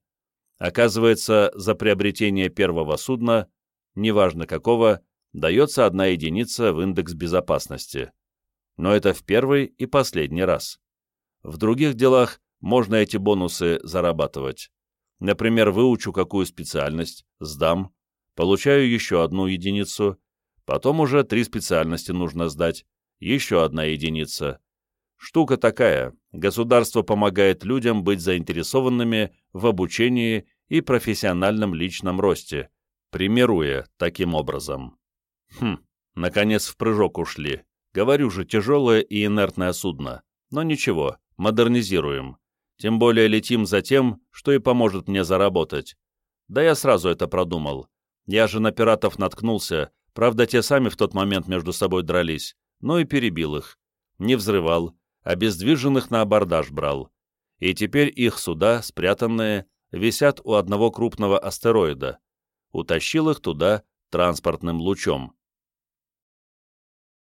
Оказывается, за приобретение первого судна, неважно какого, дается одна единица в индекс безопасности. Но это в первый и последний раз. В других делах можно эти бонусы зарабатывать. Например, выучу какую специальность, сдам, получаю еще одну единицу, потом уже три специальности нужно сдать, еще одна единица. Штука такая, государство помогает людям быть заинтересованными в обучении и профессиональном личном росте, примируя таким образом. Хм, наконец в прыжок ушли. Говорю же, тяжелое и инертное судно. Но ничего, модернизируем. Тем более летим за тем, что и поможет мне заработать. Да я сразу это продумал. Я же на пиратов наткнулся, правда, те сами в тот момент между собой дрались, но и перебил их. Не взрывал, обездвиженных на абордаж брал. И теперь их суда, спрятанные, висят у одного крупного астероида. Утащил их туда транспортным лучом.